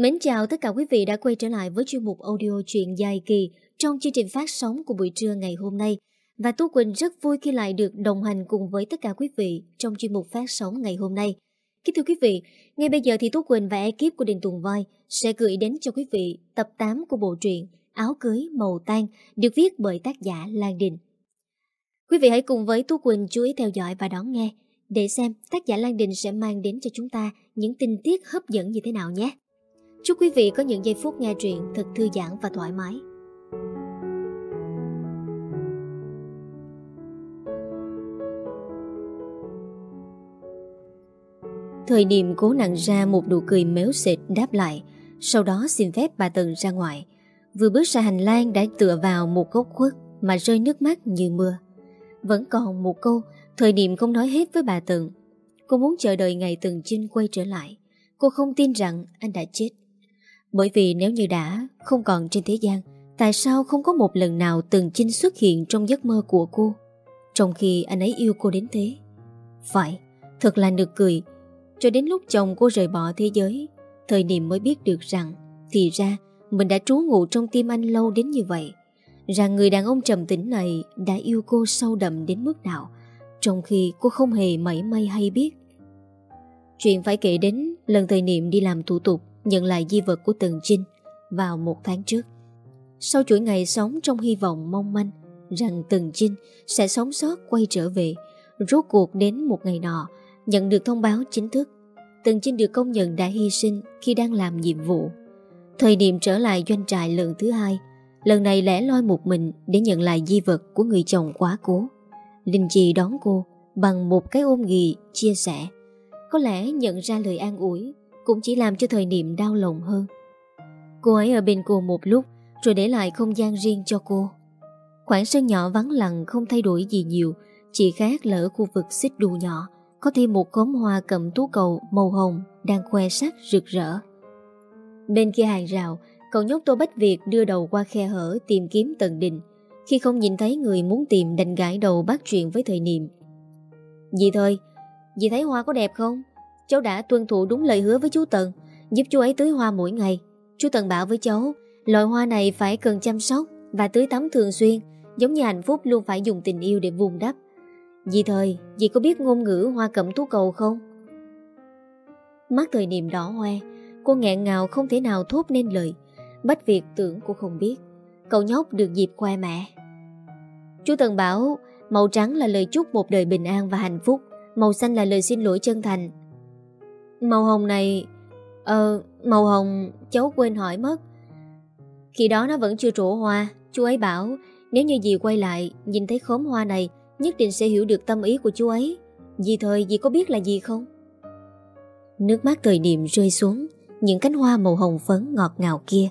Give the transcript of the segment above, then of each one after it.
Mến chào tất cả quý vị đã quay trở lại với chuyên mục audio truyện dài kỳ trong chương trình phát sóng của buổi trưa ngày hôm nay. Và Tú Quỳnh rất vui khi lại được đồng hành cùng với tất cả quý vị trong chuyên mục phát sóng ngày hôm nay. Kính thưa quý vị, ngay bây giờ thì Tú Quỳnh và ekip của Đình Tùng Voi sẽ gửi đến cho quý vị tập 8 của bộ truyện Áo cưới màu tan được viết bởi tác giả Lan Đình. Quý vị hãy cùng với Tú Quỳnh chú ý theo dõi và đón nghe để xem tác giả Lan Đình sẽ mang đến cho chúng ta những tình tiết hấp dẫn như thế nào nhé. Chúc quý vị có những giây phút nghe truyện thật thư giãn và thoải mái. Thời điểm cố nặng ra một nụ cười méo xệt đáp lại, sau đó xin phép bà Tần ra ngoài. Vừa bước ra hành lang đã tựa vào một góc khuất mà rơi nước mắt như mưa. Vẫn còn một câu, thời điểm không nói hết với bà Tần. Cô muốn chờ đợi ngày Tần Chinh quay trở lại. Cô không tin rằng anh đã chết. Bởi vì nếu như đã không còn trên thế gian, tại sao không có một lần nào từng Chinh xuất hiện trong giấc mơ của cô, trong khi anh ấy yêu cô đến thế? Phải, thật là nực cười. Cho đến lúc chồng cô rời bỏ thế giới, thời điểm mới biết được rằng, thì ra mình đã trú ngụ trong tim anh lâu đến như vậy. Rằng người đàn ông trầm tĩnh này đã yêu cô sâu đậm đến mức nào, trong khi cô không hề mảy may hay biết. Chuyện phải kể đến lần thời niệm đi làm thủ tục nhận lại di vật của Tần Trinh vào một tháng trước. Sau chuỗi ngày sống trong hy vọng mong manh rằng Tần Trinh sẽ sống sót quay trở về, rốt cuộc đến một ngày nọ, nhận được thông báo chính thức. Tần Trinh được công nhận đã hy sinh khi đang làm nhiệm vụ. Thời điểm trở lại doanh trại lần thứ hai, lần này lẻ loi một mình để nhận lại di vật của người chồng quá cố. Linh Chi đón cô bằng một cái ôm ghì chia sẻ. Có lẽ nhận ra lời an ủi cũng chỉ làm cho thời niệm đau lòng hơn. Cô ấy ở bên cô một lúc rồi để lại không gian riêng cho cô. Khoảng sân nhỏ vắng lặng không thay đổi gì nhiều, chỉ khác là ở khu vực xích đu nhỏ có thêm một khóm hoa cầm tú cầu màu hồng đang khoe sắc rực rỡ. Bên kia hàng rào, cậu nhóc Tô Bách Việt đưa đầu qua khe hở tìm kiếm Tần đình. Khi không nhìn thấy người muốn tìm đành gãi đầu bắt chuyện với thời niệm. Dì thôi, dì thấy hoa có đẹp không? Cháu đã tuân thủ đúng lời hứa với chú Tần, Giúp chú ấy tưới hoa mỗi ngày. Chú Tần bảo với cháu, Loại hoa này phải cần chăm sóc Và tưới tắm thường xuyên, Giống như hạnh phúc luôn phải dùng tình yêu để vùng đắp. Dì thời, Dì có biết ngôn ngữ hoa cẩm tú cầu không? Mắt thời niệm đỏ hoe, Cô nghẹn ngào không thể nào thốt nên lời. Bách Việt tưởng cô không biết. Cậu nhóc được dịp khoe mẹ. Chú Tần bảo, Màu trắng là lời chúc một đời bình an và hạnh phúc, Màu xanh là lời xin lỗi chân thành Màu hồng này... Ờ, màu hồng cháu quên hỏi mất. Khi đó nó vẫn chưa trổ hoa, chú ấy bảo nếu như dì quay lại nhìn thấy khóm hoa này nhất định sẽ hiểu được tâm ý của chú ấy. Dì thời dì có biết là gì không? Nước mắt thời điểm rơi xuống những cánh hoa màu hồng phấn ngọt ngào kia.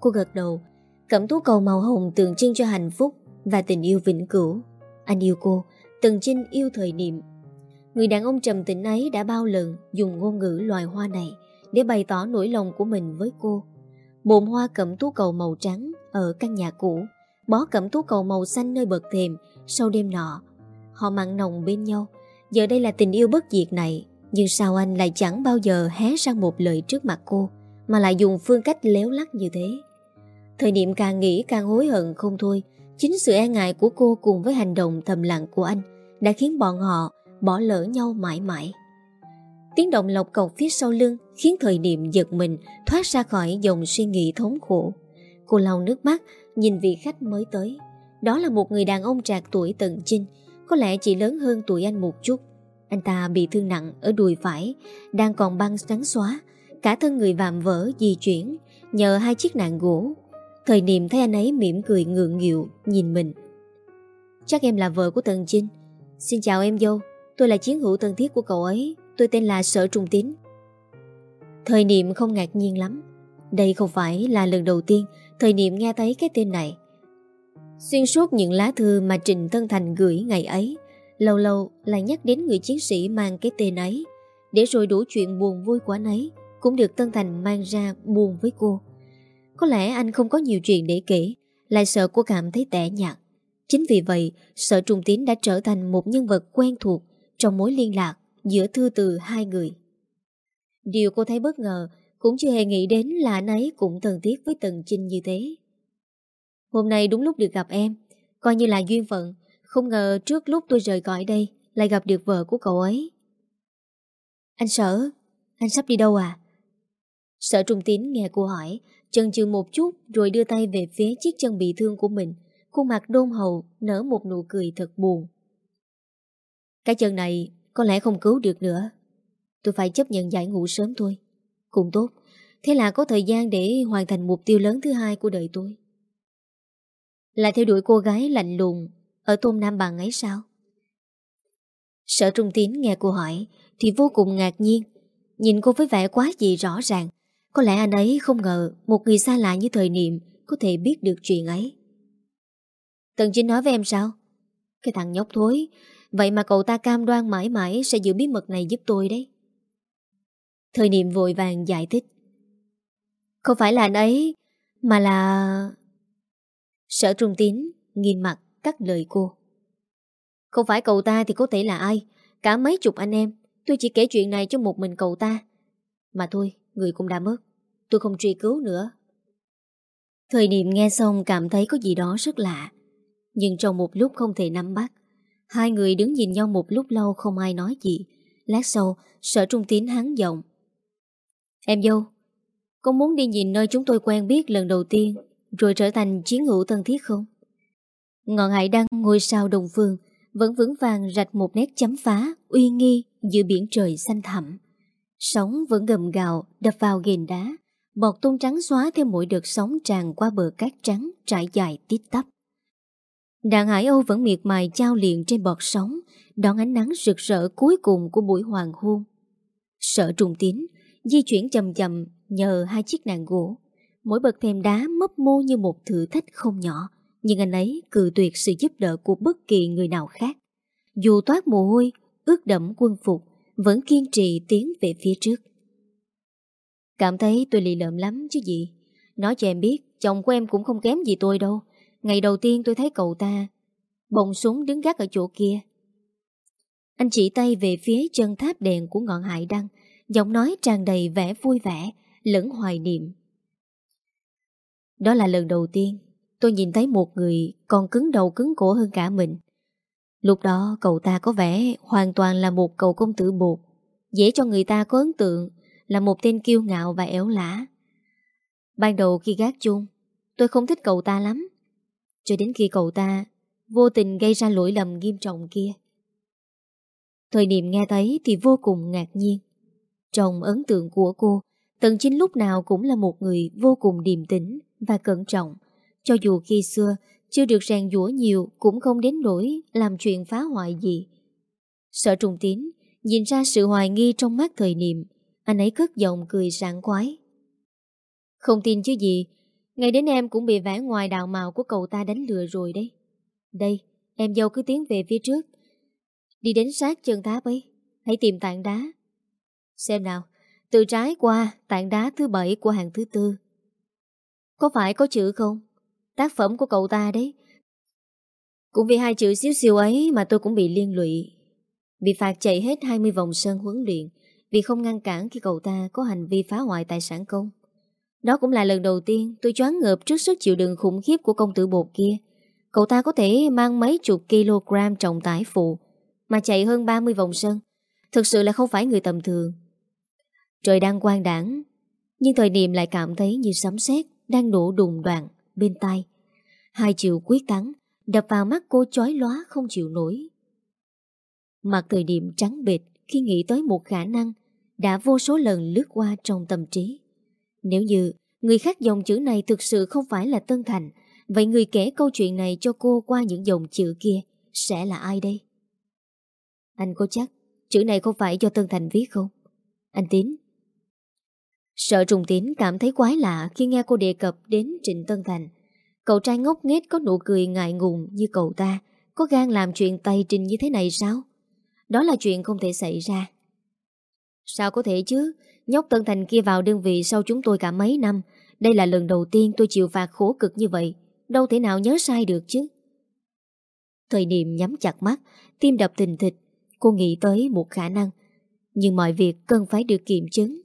Cô gật đầu, cẩm tú cầu màu hồng tượng trưng cho hạnh phúc và tình yêu vĩnh cửu. Anh yêu cô, Tần Trinh yêu thời điểm Người đàn ông trầm tĩnh ấy đã bao lần dùng ngôn ngữ loài hoa này để bày tỏ nỗi lòng của mình với cô. Bồn hoa cẩm tú cầu màu trắng ở căn nhà cũ, bó cẩm tú cầu màu xanh nơi bậc thềm sau đêm nọ. Họ mặn nồng bên nhau, giờ đây là tình yêu bất diệt này, nhưng sao anh lại chẳng bao giờ hé sang một lời trước mặt cô, mà lại dùng phương cách léo lắc như thế. Thời điểm càng nghĩ càng hối hận không thôi, chính sự e ngại của cô cùng với hành động thầm lặng của anh đã khiến bọn họ bỏ lỡ nhau mãi mãi. Tiếng động lộc cọc phía sau lưng khiến thời điểm giật mình thoát ra khỏi dòng suy nghĩ thống khổ. Cô lau nước mắt, nhìn vị khách mới tới. Đó là một người đàn ông trạc tuổi tận chinh, có lẽ chỉ lớn hơn tuổi anh một chút. Anh ta bị thương nặng ở đùi phải, đang còn băng trắng xóa. Cả thân người vạm vỡ di chuyển, nhờ hai chiếc nạn gỗ. Thời niệm thấy anh ấy mỉm cười ngượng nghịu, nhìn mình. Chắc em là vợ của Tần Chinh. Xin chào em dâu. Tôi là chiến hữu thân thiết của cậu ấy. Tôi tên là Sở Trung Tín. Thời niệm không ngạc nhiên lắm. Đây không phải là lần đầu tiên Thời niệm nghe thấy cái tên này. Xuyên suốt những lá thư mà Trịnh Tân Thành gửi ngày ấy, Lâu lâu lại nhắc đến người chiến sĩ mang cái tên ấy. Để rồi đủ chuyện buồn vui của anh ấy, Cũng được Tân Thành mang ra buồn với cô. Có lẽ anh không có nhiều chuyện để kể, Lại sợ cô cảm thấy tẻ nhạt. Chính vì vậy, Sở Trung Tín đã trở thành một nhân vật quen thuộc trong mối liên lạc giữa thư từ hai người. Điều cô thấy bất ngờ Cũng chưa hề nghĩ đến là anh ấy cũng thân thiết với Tần chinh như thế. Hôm nay đúng lúc được gặp em, Coi như là duyên phận, Không ngờ trước lúc tôi rời khỏi đây Lại gặp được vợ của cậu ấy. Anh Sở, Anh sắp đi đâu à? Sở Trung Tín nghe cô hỏi, Chần chừ một chút Rồi đưa tay về phía chiếc chân bị thương của mình, Khuôn mặt đôn hậu Nở một nụ cười thật buồn. Cái chân này có lẽ không cứu được nữa. Tôi phải chấp nhận giải ngũ sớm thôi. Cũng tốt. Thế là có thời gian để hoàn thành mục tiêu lớn thứ hai của đời tôi. Là theo đuổi cô gái lạnh lùng Ở Tôn Nam Bằng ấy sao? Sở Trung Tín nghe cô hỏi Thì vô cùng ngạc nhiên. Nhìn cô với vẻ quá gì rõ ràng. Có lẽ anh ấy không ngờ Một người xa lạ như thời niệm Có thể biết được chuyện ấy. Tần chính nói với em sao? Cái thằng nhóc thối Vậy mà cậu ta cam đoan mãi mãi Sẽ giữ bí mật này giúp tôi đấy. Thời niệm vội vàng giải thích. Không phải là anh ấy, Mà là Sở trung tín nghiêm mặt cắt lời cô. Không phải cậu ta thì có thể là ai? Cả mấy chục anh em, Tôi chỉ kể chuyện này cho một mình cậu ta. Mà thôi, người cũng đã mất, Tôi không truy cứu nữa. Thời niệm nghe xong cảm thấy có gì đó rất lạ. Nhưng trong một lúc không thể nắm bắt Hai người đứng nhìn nhau một lúc lâu không ai nói gì Lát sau, Sở trung tín hắn giọng Em dâu, Có muốn đi nhìn nơi chúng tôi quen biết lần đầu tiên Rồi trở thành chiến hữu thân thiết không? Ngọn hải đăng ngôi sao đồng phương, Vẫn vững vàng rạch một nét chấm phá, Uy nghi giữa biển trời xanh thẳm Sóng vẫn gầm gào, Đập vào ghền đá, Bọt tung trắng xóa theo mỗi đợt sóng tràn qua bờ cát trắng trải dài tít tắp. Đàn Hải Âu vẫn miệt mài trao liền trên bọt sóng, đón ánh nắng rực rỡ cuối cùng của buổi hoàng hôn. Sợ trùng tín, di chuyển chậm chậm nhờ hai chiếc nàng gỗ. Mỗi bậc thềm đá mấp mô như một thử thách không nhỏ, nhưng anh ấy cự tuyệt sự giúp đỡ của bất kỳ người nào khác. Dù toát mồ hôi, ướt đẫm quân phục, vẫn kiên trì tiến về phía trước. Cảm thấy tôi lì lợm lắm chứ gì. Nói cho em biết, chồng của em cũng không kém gì tôi đâu. Ngày đầu tiên tôi thấy cậu ta Bồng súng đứng gác ở chỗ kia. Anh chỉ tay về phía chân tháp đèn của ngọn hải đăng, Giọng nói tràn đầy vẻ vui vẻ, Lẫn hoài niệm. Đó là lần đầu tiên Tôi nhìn thấy một người Còn cứng đầu cứng cổ hơn cả mình. Lúc đó cậu ta có vẻ Hoàn toàn là một cậu công tử bột, Dễ cho người ta có ấn tượng Là một tên kiêu ngạo và éo lã Ban đầu khi gác chung, Tôi không thích cậu ta lắm cho đến khi cậu ta vô tình gây ra lỗi lầm nghiêm trọng kia. Thời điểm nghe thấy thì vô cùng ngạc nhiên. Trong ấn tượng của cô, Tần Chính lúc nào cũng là một người vô cùng điềm tĩnh và cẩn trọng. Cho dù khi xưa chưa được rèn dũa nhiều cũng không đến nỗi làm chuyện phá hoại gì. Sợ trùng tín, nhìn ra sự hoài nghi trong mắt thời niệm, anh ấy cất giọng cười sảng quái. Không tin chứ gì, ngay đến em cũng bị vẻ ngoài đạo mạo của cậu ta đánh lừa rồi đấy. Đây, em dâu cứ tiến về phía trước. Đi đến sát chân tháp ấy. Hãy tìm tảng đá. Xem nào, từ trái qua tảng đá thứ bảy của hàng thứ tư. Có phải có chữ không? Tác phẩm của cậu ta đấy. Cũng vì hai chữ xíu xíu ấy mà tôi cũng bị liên lụy. Bị phạt chạy hết 20 vòng sân huấn luyện vì không ngăn cản khi cậu ta có hành vi phá hoại tài sản công. Đó cũng là lần đầu tiên tôi choáng ngợp trước sức chịu đựng khủng khiếp của công tử bột kia. Cậu ta có thể mang mấy chục kg trọng tải phụ mà chạy hơn 30 vòng sân. Thực sự là không phải người tầm thường. Trời đang quang đảng, nhưng thời điểm lại cảm thấy như sấm sét đang nổ đùng đoạn bên tai. Hai chiều quyết cắn đập vào mắt cô chói lóa không chịu nổi. Mặt thời điểm trắng bệt khi nghĩ tới một khả năng đã vô số lần lướt qua trong tâm trí. Nếu như người khác dòng chữ này thực sự không phải là Tân Thành, vậy người kể câu chuyện này cho cô qua những dòng chữ kia sẽ là ai đây? Anh có chắc chữ này không phải do Tân Thành viết không? Anh Tín. Sợ trùng tín cảm thấy quái lạ khi nghe cô đề cập đến Trịnh Tân Thành. Cậu trai ngốc nghếch có nụ cười ngại ngùng như cậu ta, có gan làm chuyện tay trình như thế này sao? Đó là chuyện không thể xảy ra. Sao có thể chứ? Nhóc Tân Thành kia vào đơn vị sau chúng tôi cả mấy năm. Đây là lần đầu tiên tôi chịu phạt khổ cực như vậy. Đâu thể nào nhớ sai được chứ. Thời niệm nhắm chặt mắt, tim đập thình thịch. Cô nghĩ tới một khả năng. Nhưng mọi việc cần phải được kiểm chứng.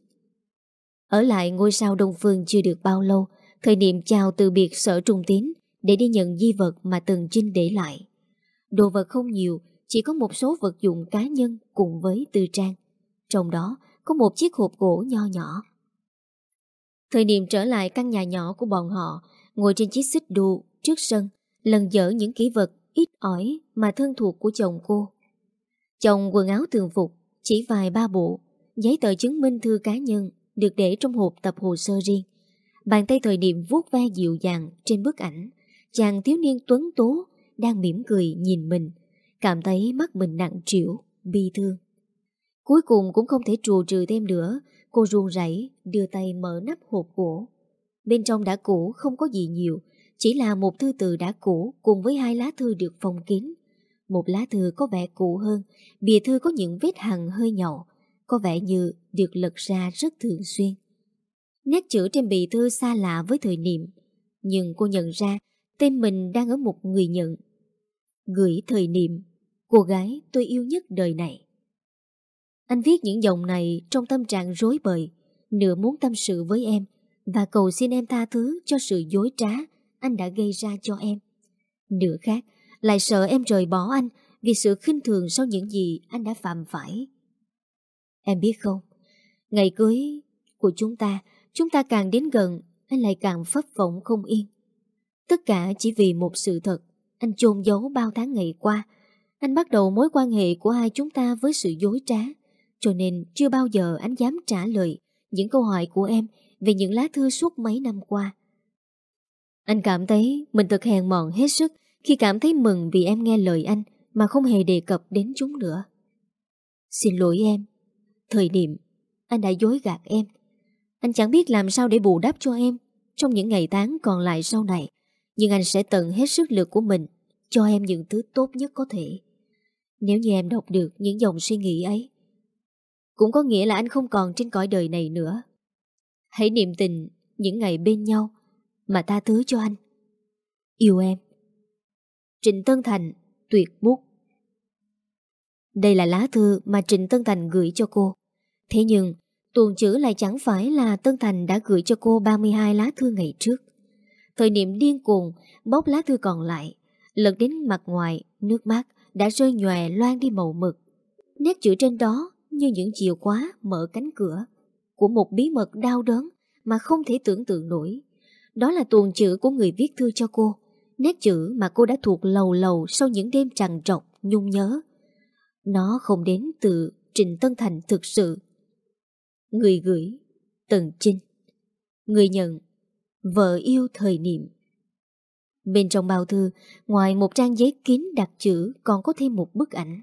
Ở lại ngôi sao Đông Phương chưa được bao lâu, thời niệm chào từ biệt sở trung tín để đi nhận di vật mà từng Trinh để lại. Đồ vật không nhiều, chỉ có một số vật dụng cá nhân cùng với tư trang. Trong đó có một chiếc hộp gỗ nho nhỏ. Thời điểm trở lại căn nhà nhỏ của bọn họ, ngồi trên chiếc xích đu trước sân, lần dở những kỹ vật ít ỏi mà thân thuộc của chồng cô. Chồng quần áo thường phục, chỉ vài ba bộ, giấy tờ chứng minh thư cá nhân được để trong hộp tập hồ sơ riêng. Bàn tay thời điểm vuốt ve dịu dàng trên bức ảnh, chàng thiếu niên tuấn tố đang mỉm cười nhìn mình, cảm thấy mắt mình nặng trĩu, bi thương. Cuối cùng cũng không thể trù trừ thêm nữa, cô ruông rảy đưa tay mở nắp hộp gỗ. Bên trong đã cũ không có gì nhiều, chỉ là một thư từ đã cũ cùng với hai lá thư được phong kín. Một lá thư có vẻ cũ hơn, bìa thư có những vết hằn hơi nhỏ, có vẻ như được lật ra rất thường xuyên. Nét chữ trên bì thư xa lạ với thời niệm, nhưng cô nhận ra tên mình đang ở một người nhận. Gửi thời niệm, cô gái tôi yêu nhất đời này. Anh viết những dòng này trong tâm trạng rối bời, nửa muốn tâm sự với em và cầu xin em tha thứ cho sự dối trá anh đã gây ra cho em. Nửa khác, lại sợ em rời bỏ anh vì sự khinh thường sau những gì anh đã phạm phải. Em biết không, ngày cưới của chúng ta, chúng ta càng đến gần, anh lại càng phấp phỏng không yên. Tất cả chỉ vì một sự thật, anh chôn giấu bao tháng ngày qua. Anh bắt đầu mối quan hệ của hai chúng ta với sự dối trá, cho nên chưa bao giờ anh dám trả lời những câu hỏi của em về những lá thư suốt mấy năm qua. Anh cảm thấy mình thật hèn mọn hết sức khi cảm thấy mừng vì em nghe lời anh mà không hề đề cập đến chúng nữa. Xin lỗi em. Thời điểm, anh đã dối gạt em. Anh chẳng biết làm sao để bù đắp cho em trong những ngày tháng còn lại sau này. Nhưng anh sẽ tận hết sức lực của mình cho em những thứ tốt nhất có thể. Nếu như em đọc được những dòng suy nghĩ ấy, cũng có nghĩa là anh không còn trên cõi đời này nữa. Hãy niệm tình những ngày bên nhau mà tha thứ cho anh. Yêu em. Trịnh Tân Thành, tuyệt bút. Đây là lá thư mà Trịnh Tân Thành gửi cho cô. Thế nhưng, tuần chữ lại chẳng phải là Tân Thành đã gửi cho cô 32 lá thư ngày trước. Thời niệm điên cuồng, bóc lá thư còn lại, lật đến mặt ngoài, nước mắt đã rơi nhòe loan đi màu mực. Nét chữ trên đó như những chiều khóa mở cánh cửa của một bí mật đau đớn mà không thể tưởng tượng nổi. Đó là tuồng chữ của người viết thư cho cô. Nét chữ mà cô đã thuộc lầu lầu sau những đêm trằn trọc, nhung nhớ. Nó không đến từ Trịnh Tân Thành thực sự. Người gửi, Tần Trinh. Người nhận, vợ yêu thời niệm. Bên trong bao thư, ngoài một trang giấy kín đặt chữ còn có thêm một bức ảnh.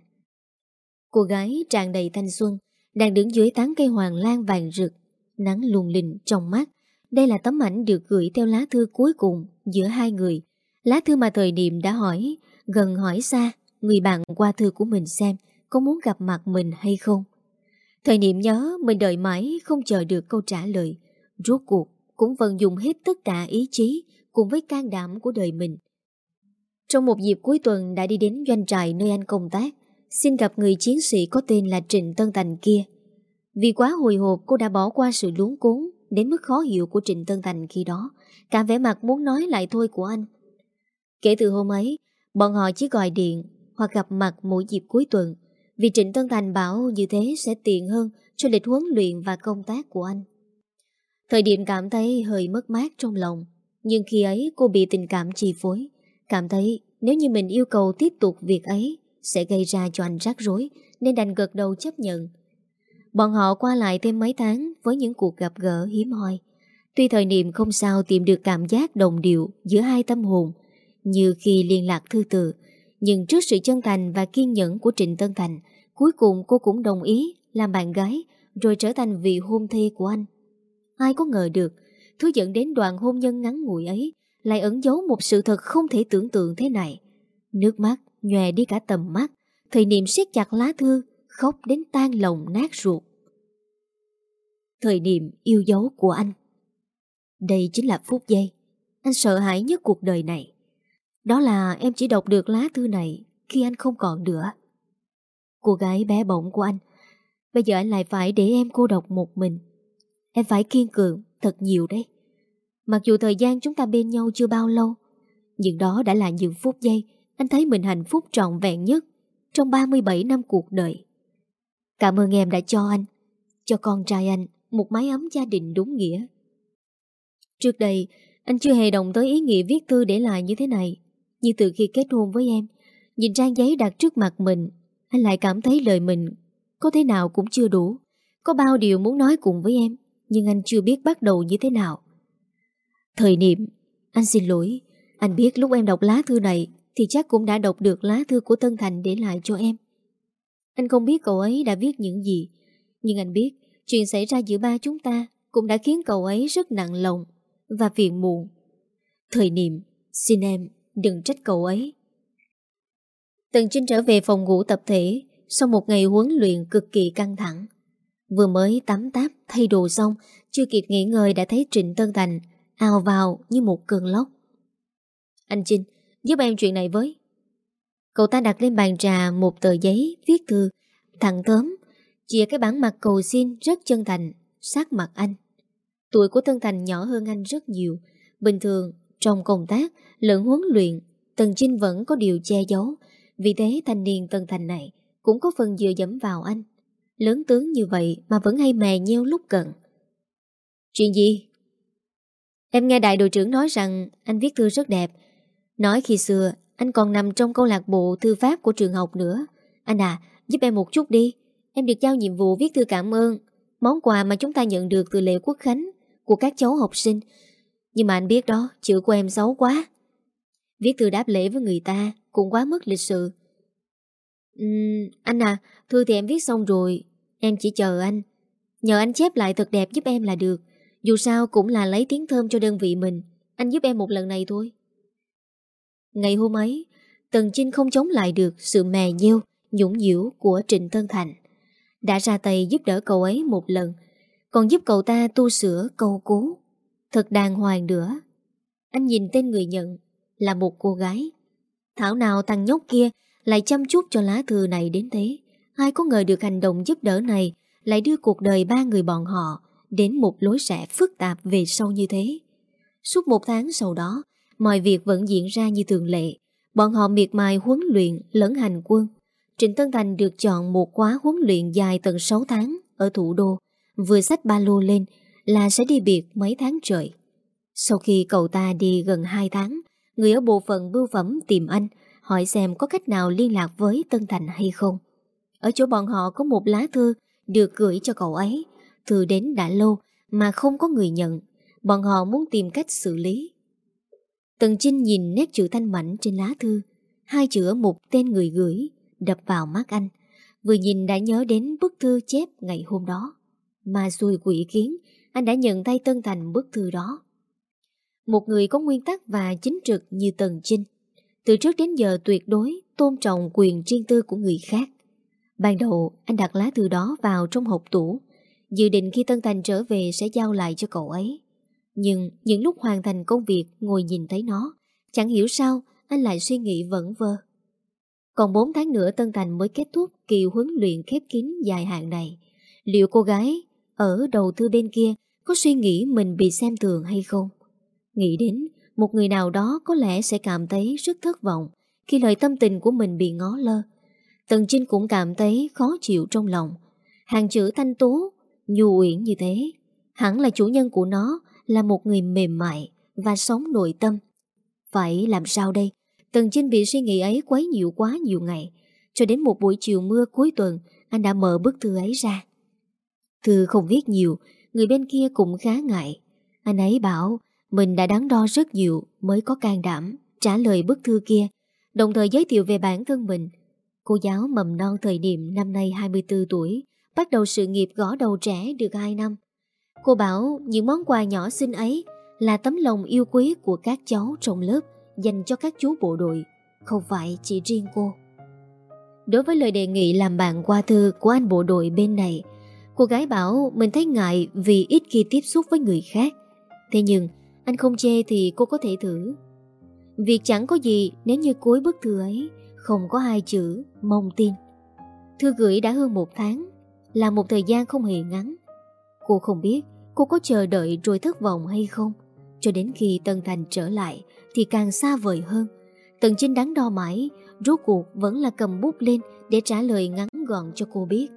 Cô gái tràn đầy thanh xuân, đang đứng dưới tán cây hoàng lan vàng rực, nắng lùng lình trong mắt, đây là tấm ảnh được gửi theo lá thư cuối cùng giữa hai người. Lá thư mà thời điểm đã hỏi, gần hỏi xa, người bạn qua thư của mình xem có muốn gặp mặt mình hay không. Thời niệm nhớ mình đợi mãi không chờ được câu trả lời. Rốt cuộc cũng vận dụng hết tất cả ý chí cùng với can đảm của đời mình. Trong một dịp cuối tuần đã đi đến doanh trại nơi anh công tác, xin gặp người chiến sĩ có tên là Trịnh Tân Thành kia. Vì quá hồi hộp cô đã bỏ qua sự luống cuốn đến mức khó hiểu của Trịnh Tân Thành khi đó, cả vẻ mặt muốn nói lại thôi của anh. Kể từ hôm ấy, bọn họ chỉ gọi điện hoặc gặp mặt mỗi dịp cuối tuần, vì Trịnh Tân Thành bảo như thế sẽ tiện hơn cho lịch huấn luyện và công tác của anh. Thời điểm cảm thấy hơi mất mát trong lòng, nhưng khi ấy cô bị tình cảm chi phối, cảm thấy nếu như mình yêu cầu tiếp tục việc ấy sẽ gây ra cho anh rắc rối, nên đành gật đầu chấp nhận. Bọn họ qua lại thêm mấy tháng với những cuộc gặp gỡ hiếm hoi. Tuy thời niệm không sao tìm được cảm giác đồng điệu giữa hai tâm hồn như khi liên lạc thư từ, nhưng trước sự chân thành và kiên nhẫn của Trịnh Tân Thành, cuối cùng cô cũng đồng ý làm bạn gái rồi trở thành vị hôn thê của anh. Ai có ngờ được, thứ dẫn đến đoạn hôn nhân ngắn ngủi ấy lại ẩn giấu một sự thật không thể tưởng tượng thế này. Nước mắt nhòe đi cả tầm mắt, thời niệm siết chặt lá thư, khóc đến tan lòng nát ruột. Thời niệm yêu dấu của anh. Đây chính là phút giây. Anh sợ hãi nhất cuộc đời này. Đó là em chỉ đọc được lá thư này khi anh không còn nữa. Cô gái bé bỏng của anh. Bây giờ anh lại phải để em cô độc một mình. Em phải kiên cường Thật nhiều đấy Mặc dù thời gian chúng ta bên nhau chưa bao lâu Nhưng đó đã là những phút giây anh thấy mình hạnh phúc trọn vẹn nhất Trong 37 năm cuộc đời. Cảm ơn em đã cho anh, Cho con trai anh Một mái ấm gia đình đúng nghĩa. Trước đây, Anh chưa hề đồng tới ý nghĩa viết thư để lại như thế này. Nhưng từ khi kết hôn với em, Nhìn trang giấy đặt trước mặt mình, Anh lại cảm thấy lời mình Có thế nào cũng chưa đủ. Có bao điều muốn nói cùng với em, Nhưng anh chưa biết bắt đầu như thế nào. Thời niệm, Anh xin lỗi. Anh biết lúc em đọc lá thư này thì chắc cũng đã đọc được lá thư của Tân Thành để lại cho em. Anh không biết cậu ấy đã viết những gì Nhưng anh biết Chuyện xảy ra giữa ba chúng ta Cũng đã khiến cậu ấy rất nặng lòng Và phiền muộn. Thời niệm Xin em đừng trách cậu ấy. Tần Trinh trở về phòng ngủ tập thể Sau một ngày huấn luyện cực kỳ căng thẳng. Vừa mới tắm táp Thay đồ xong Chưa kịp nghỉ ngơi đã thấy Trịnh Tân Thành ào vào như một cơn lốc. Anh Trinh, giúp em chuyện này với. Cậu ta đặt lên bàn trà một tờ giấy viết thư, thẳng tóm chia cái bản mặt cầu xin rất chân thành, sát mặt anh. Tuổi của Tân Thành nhỏ hơn anh rất nhiều. Bình thường, trong công tác, lẫn huấn luyện, Tần Trinh vẫn có điều che giấu. Vì thế thanh niên Tân Thành này cũng có phần dựa dẫm vào anh. Lớn tướng như vậy mà vẫn hay mè nheo lúc cận Chuyện gì? Em nghe đại đội trưởng nói rằng anh viết thư rất đẹp. Nói khi xưa anh còn nằm trong câu lạc bộ thư pháp của trường học nữa. Anh à, giúp em một chút đi. Em được giao nhiệm vụ viết thư cảm ơn. Món quà mà chúng ta nhận được từ lễ quốc khánh của các cháu học sinh. Nhưng mà anh biết đó, chữ của em xấu quá. Viết thư đáp lễ với người ta cũng quá mất lịch sự. Uhm, anh à, thư thì em viết xong rồi. Em chỉ chờ anh. Nhờ anh chép lại thật đẹp giúp em là được. Dù sao cũng là lấy tiếng thơm cho đơn vị mình Anh giúp em một lần này thôi Ngày hôm ấy Tần Chinh không chống lại được sự mè nhêu Nhũng nhiễu của Trịnh Tân Thành. Đã ra tay giúp đỡ cậu ấy một lần Còn giúp cậu ta tu sửa câu cú Thật đàng hoàng nữa. Anh nhìn tên người nhận Là một cô gái. Thảo nào thằng nhóc kia Lại chăm chút cho lá thư này đến thế? Ai có ngờ được hành động giúp đỡ này Lại đưa cuộc đời ba người bọn họ đến một lối rẽ phức tạp về sau như thế. Suốt một tháng sau đó, mọi việc vẫn diễn ra như thường lệ. Bọn họ miệt mài huấn luyện lẫn hành quân. Trịnh Tân Thành được chọn một khóa huấn luyện dài tận 6 tháng ở thủ đô. Vừa xách ba lô lên là sẽ đi biệt mấy tháng trời. Sau khi cậu ta đi gần 2 tháng, người ở bộ phận bưu phẩm tìm anh, hỏi xem có cách nào liên lạc với Tân Thành hay không. Ở chỗ bọn họ có một lá thư được gửi cho cậu ấy, Thư đến đã lâu mà không có người nhận Bọn họ muốn tìm cách xử lý Tần Trinh nhìn nét chữ thanh mảnh trên lá thư. Hai chữ ở một tên người gửi, Đập vào mắt anh. Vừa nhìn đã nhớ đến bức thư chép ngày hôm đó. Mà xui quỷ kiến, Anh đã nhận tay Tân Thành bức thư đó. Một người có nguyên tắc và chính trực như Tần Trinh. Từ trước đến giờ tuyệt đối Tôn trọng quyền riêng tư của người khác. Ban đầu, anh đặt lá thư đó vào trong hộp tủ. Dự định khi Tân Thành trở về sẽ giao lại cho cậu ấy. Nhưng những lúc hoàn thành công việc, Ngồi nhìn thấy nó, Chẳng hiểu sao, anh lại suy nghĩ vẩn vơ. Còn 4 tháng nữa Tân Thành mới kết thúc Kỳ huấn luyện khép kín dài hạn này. Liệu cô gái Ở đầu thư bên kia Có suy nghĩ mình bị xem thường hay không? Nghĩ đến, Một người nào đó có lẽ sẽ cảm thấy rất thất vọng Khi lời tâm tình của mình bị ngó lơ. Tần Trinh cũng cảm thấy khó chịu trong lòng. Hàng chữ thanh tố Nhu uyển như thế. Hẳn là chủ nhân của nó là một người mềm mại Và sống nội tâm. Phải làm sao đây? Tần Chinh bị suy nghĩ ấy quấy nhiều quá nhiều ngày. Cho đến một buổi chiều mưa cuối tuần, Anh đã mở bức thư ấy ra. Thư không viết nhiều, Người bên kia cũng khá ngại. Anh ấy bảo Mình đã đắn đo rất nhiều Mới có can đảm trả lời bức thư kia, Đồng thời giới thiệu về bản thân mình. Cô giáo mầm non thời điểm năm nay 24 tuổi, bắt đầu sự nghiệp gõ đầu trẻ được 2 năm. Cô bảo những món quà nhỏ xinh ấy là tấm lòng yêu quý của các cháu trong lớp dành cho các chú bộ đội, không phải chỉ riêng cô. Đối với lời đề nghị làm bạn qua thư của anh bộ đội bên này, cô gái bảo mình thấy ngại vì ít khi tiếp xúc với người khác. Thế nhưng, anh không chê thì cô có thể thử. Việc chẳng có gì nếu như cuối bức thư ấy không có hai chữ mong tin. Thư gửi đã hơn một tháng là một thời gian không hề ngắn. Cô không biết Cô có chờ đợi rồi thất vọng hay không. Cho đến khi Tân Thành trở lại, Thì càng xa vời hơn. Tần Trinh đắn đo mãi, Rốt cuộc vẫn là cầm bút lên Để trả lời ngắn gọn cho cô biết.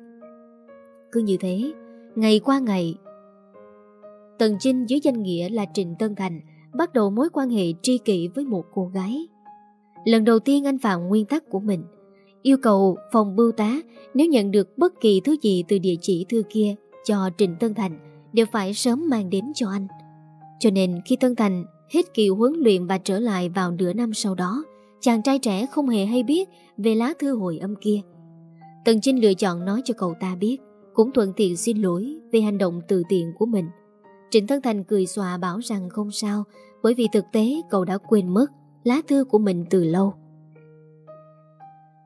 Cứ như thế, Ngày qua ngày, Tần Trinh dưới danh nghĩa là Trịnh Tân Thành Bắt đầu mối quan hệ tri kỷ với một cô gái. Lần đầu tiên anh phạm nguyên tắc của mình, Yêu cầu phòng bưu tá Nếu nhận được bất kỳ thứ gì từ địa chỉ thư kia cho Trịnh Tân Thành Đều phải sớm mang đến cho anh. Cho nên khi Tân Thành hết kỳ huấn luyện và trở lại vào nửa năm sau đó, Chàng trai trẻ không hề hay biết Về lá thư hồi âm kia. Tần Trinh lựa chọn nói cho cậu ta biết, Cũng thuận tiện xin lỗi Về hành động từ tiện của mình. Trịnh Tân Thành cười xòa bảo rằng không sao, Bởi vì thực tế cậu đã quên mất Lá thư của mình từ lâu.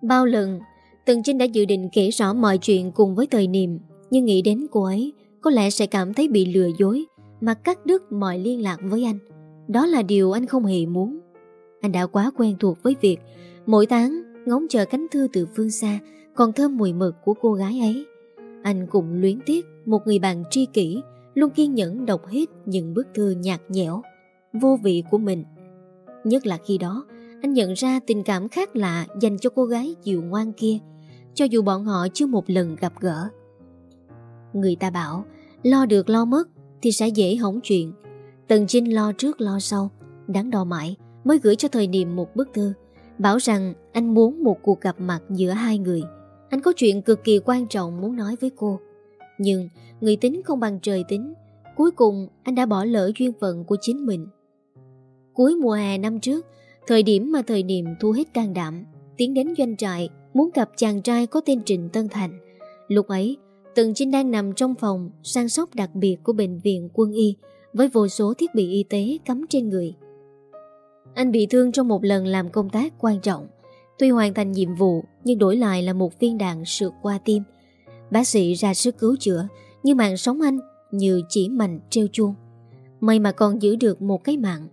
Bao lần, Tần Trinh đã dự định kể rõ mọi chuyện cùng với thời niệm nhưng nghĩ đến cô ấy, Có lẽ sẽ cảm thấy bị lừa dối Mà cắt đứt mọi liên lạc với anh. Đó là điều anh không hề muốn. Anh đã quá quen thuộc với việc Mỗi tháng ngóng chờ cánh thư từ phương xa Còn thơm mùi mực của cô gái ấy. Anh cũng luyến tiếc Một người bạn tri kỷ Luôn kiên nhẫn đọc hết những bức thư nhạt nhẽo, Vô vị của mình. Nhất là khi đó, Anh nhận ra tình cảm khác lạ Dành cho cô gái dịu ngoan kia, Cho dù bọn họ chưa một lần gặp gỡ. Người ta bảo, Lo được lo mất Thì sẽ dễ hỏng chuyện. Tần Trinh lo trước lo sau, Đáng đo mãi mới gửi cho thời niệm một bức thư, Bảo rằng anh muốn một cuộc gặp mặt giữa hai người. Anh có chuyện cực kỳ quan trọng muốn nói với cô. Nhưng người tính không bằng trời tính, Cuối cùng anh đã bỏ lỡ duyên phận của chính mình. Cuối mùa hè năm trước, Thời điểm mà thời niệm thu hết can đảm, Tiến đến doanh trại, Muốn gặp chàng trai có tên Trịnh Tân Thành. Lúc ấy Tần Trinh đang nằm trong phòng Sang sóc đặc biệt của bệnh viện quân y Với vô số thiết bị y tế cắm trên người. Anh bị thương trong một lần làm công tác quan trọng, Tuy hoàn thành nhiệm vụ Nhưng đổi lại là một viên đạn sượt qua tim. Bác sĩ ra sức cứu chữa, Nhưng mạng sống anh như chỉ mạnh treo chuông. May mà còn giữ được một cái mạng.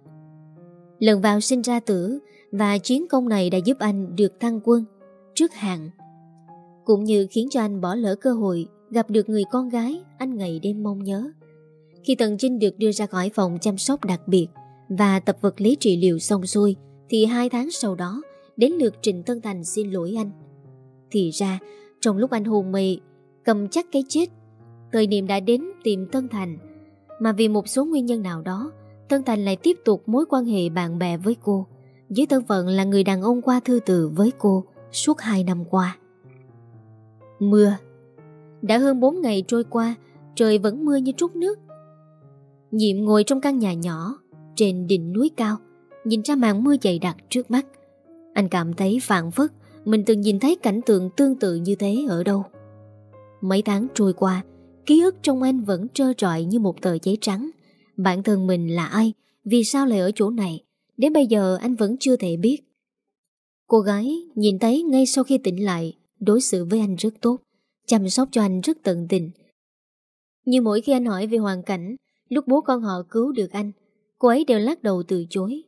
Lần vào sinh ra tử Và chiến công này đã giúp anh được thăng quân Trước hạn, Cũng như khiến cho anh bỏ lỡ cơ hội Gặp được người con gái Anh ngày đêm mong nhớ. Khi Tần Trinh được đưa ra khỏi phòng chăm sóc đặc biệt Và tập vật lý trị liệu xong xuôi, Thì hai tháng sau đó, Đến lượt Trịnh Tân Thành xin lỗi anh. Thì ra, Trong lúc anh hồn mê, Cầm chắc cái chết, Thời niệm đã đến tìm Tân Thành. Mà vì một số nguyên nhân nào đó, Tân Thành lại tiếp tục mối quan hệ bạn bè với cô Dưới thân phận là người đàn ông qua thư từ với cô Suốt hai năm qua. Mưa đã hơn 4 ngày trôi qua, Trời vẫn mưa như trút nước. Nhiệm ngồi trong căn nhà nhỏ, Trên đỉnh núi cao, Nhìn ra màn mưa dày đặc trước mắt. Anh cảm thấy phản phất Mình từng nhìn thấy cảnh tượng tương tự như thế ở đâu. Mấy tháng trôi qua, Ký ức trong anh vẫn trơ trọi như một tờ giấy trắng. Bản thân mình là ai, Vì sao lại ở chỗ này, Đến bây giờ anh vẫn chưa thể biết. Cô gái nhìn thấy ngay sau khi tỉnh lại, Đối xử với anh rất tốt. Chăm sóc cho anh rất tận tình Như mỗi khi anh hỏi về hoàn cảnh Lúc bố con họ cứu được anh Cô ấy đều lắc đầu từ chối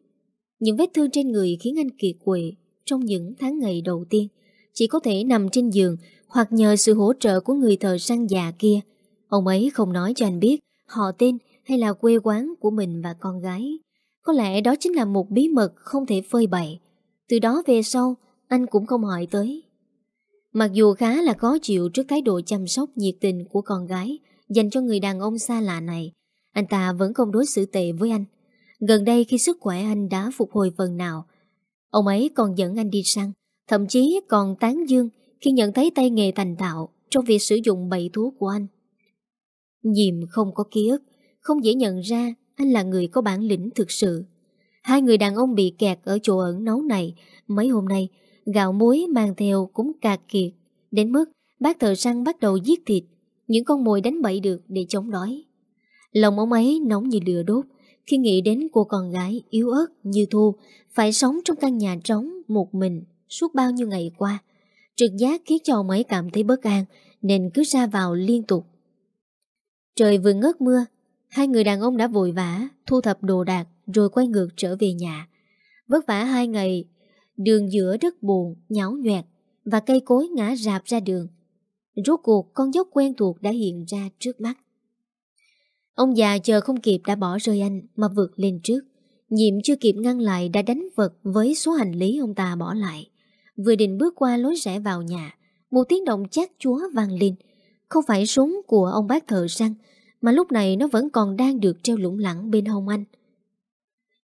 Những vết thương trên người khiến anh kiệt quệ Trong những tháng ngày đầu tiên Chỉ có thể nằm trên giường Hoặc nhờ sự hỗ trợ của người thợ săn già kia Ông ấy không nói cho anh biết Họ tên hay là quê quán của mình và con gái. Có lẽ đó chính là một bí mật không thể phơi bày. Từ đó về sau, anh cũng không hỏi tới. Mặc dù khá là khó chịu trước thái độ chăm sóc nhiệt tình của con gái dành cho người đàn ông xa lạ này, anh ta vẫn không đối xử tệ với anh. Gần đây khi sức khỏe anh đã phục hồi phần nào, ông ấy còn dẫn anh đi săn, thậm chí còn tán dương khi nhận thấy tay nghề thành tạo trong việc sử dụng bậy thuốc của anh. Nhiệm không có ký ức, không dễ nhận ra anh là người có bản lĩnh thực sự. Hai người đàn ông bị kẹt ở chỗ ẩn nấu này mấy hôm nay, gạo muối mang theo cũng cạt kiệt. Đến mức bác thợ săn bắt đầu giết thịt, những con mồi đánh bậy được để chống đói. Lòng ông ấy nóng như lửa đốt khi nghĩ đến cô con gái yếu ớt như Thu phải sống trong căn nhà trống một mình suốt bao nhiêu ngày qua. Trực giác khiến cho ông ấy cảm thấy bất an nên cứ ra vào liên tục. Trời vừa ngớt mưa Hai người đàn ông đã vội vã Thu thập đồ đạc rồi quay ngược trở về nhà Vất vả hai ngày Đường giữa rất buồn, nhão nhoẹt Và cây cối ngã rạp ra đường Rốt cuộc con dốc quen thuộc đã hiện ra trước mắt Ông già chờ không kịp đã bỏ rơi anh mà vượt lên trước. Nhiệm chưa kịp ngăn lại đã đánh vật với số hành lý ông ta bỏ lại. Vừa định bước qua lối rẽ vào nhà, một tiếng động chát chúa vang lên. Không phải súng của ông bác thợ săn, mà lúc này nó vẫn còn đang được treo lủng lẳng bên hông anh.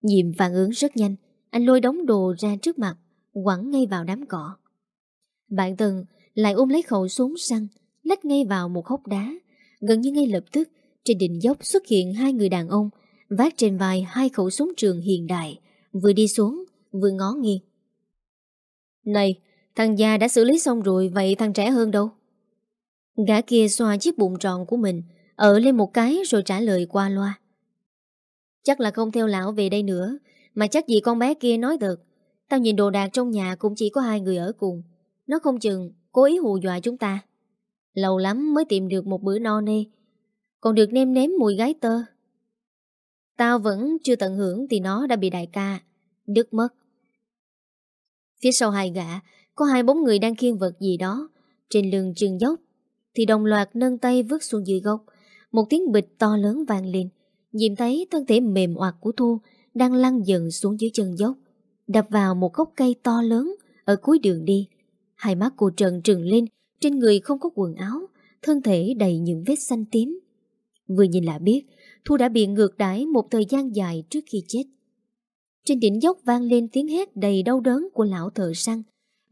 Nhiệm phản ứng rất nhanh, anh lôi đống đồ ra trước mặt, quẳng ngay vào đám cỏ. Bạn Tần lại ôm lấy khẩu súng săn, lách ngay vào một hốc đá. Gần như ngay lập tức, trên đỉnh dốc xuất hiện hai người đàn ông, vác trên vai hai khẩu súng trường hiện đại, vừa đi xuống, vừa ngó nghiêng. Này, thằng già đã xử lý xong rồi, vậy thằng trẻ hơn đâu? Gã kia xoa chiếc bụng tròn của mình, ở lên một cái rồi trả lời qua loa. Chắc là không theo lão về đây nữa, mà chắc gì con bé kia nói được Tao nhìn đồ đạc trong nhà cũng chỉ có hai người ở cùng. Nó không chừng cố ý hù dọa chúng ta. Lâu lắm mới tìm được một bữa no nê, còn được nêm nếm mùi gái tơ. Tao vẫn chưa tận hưởng thì nó đã bị đại ca đứt mất. Phía sau hai gã có hai bóng người đang khiêng vật gì đó trên lưng trường dốc thì đồng loạt nâng tay vứt xuống dưới gốc. Một tiếng bịch to lớn vang lên. Nhìn thấy thân thể mềm oạt của Thu đang lăn dần xuống dưới chân dốc, đập vào một gốc cây to lớn ở cuối đường đi. Hai mắt cô trần trừng lên, trên người không có quần áo, thân thể đầy những vết xanh tím. Vừa nhìn là biết, Thu đã bị ngược đãi một thời gian dài trước khi chết. Trên đỉnh dốc vang lên tiếng hét đầy đau đớn của lão thợ săn.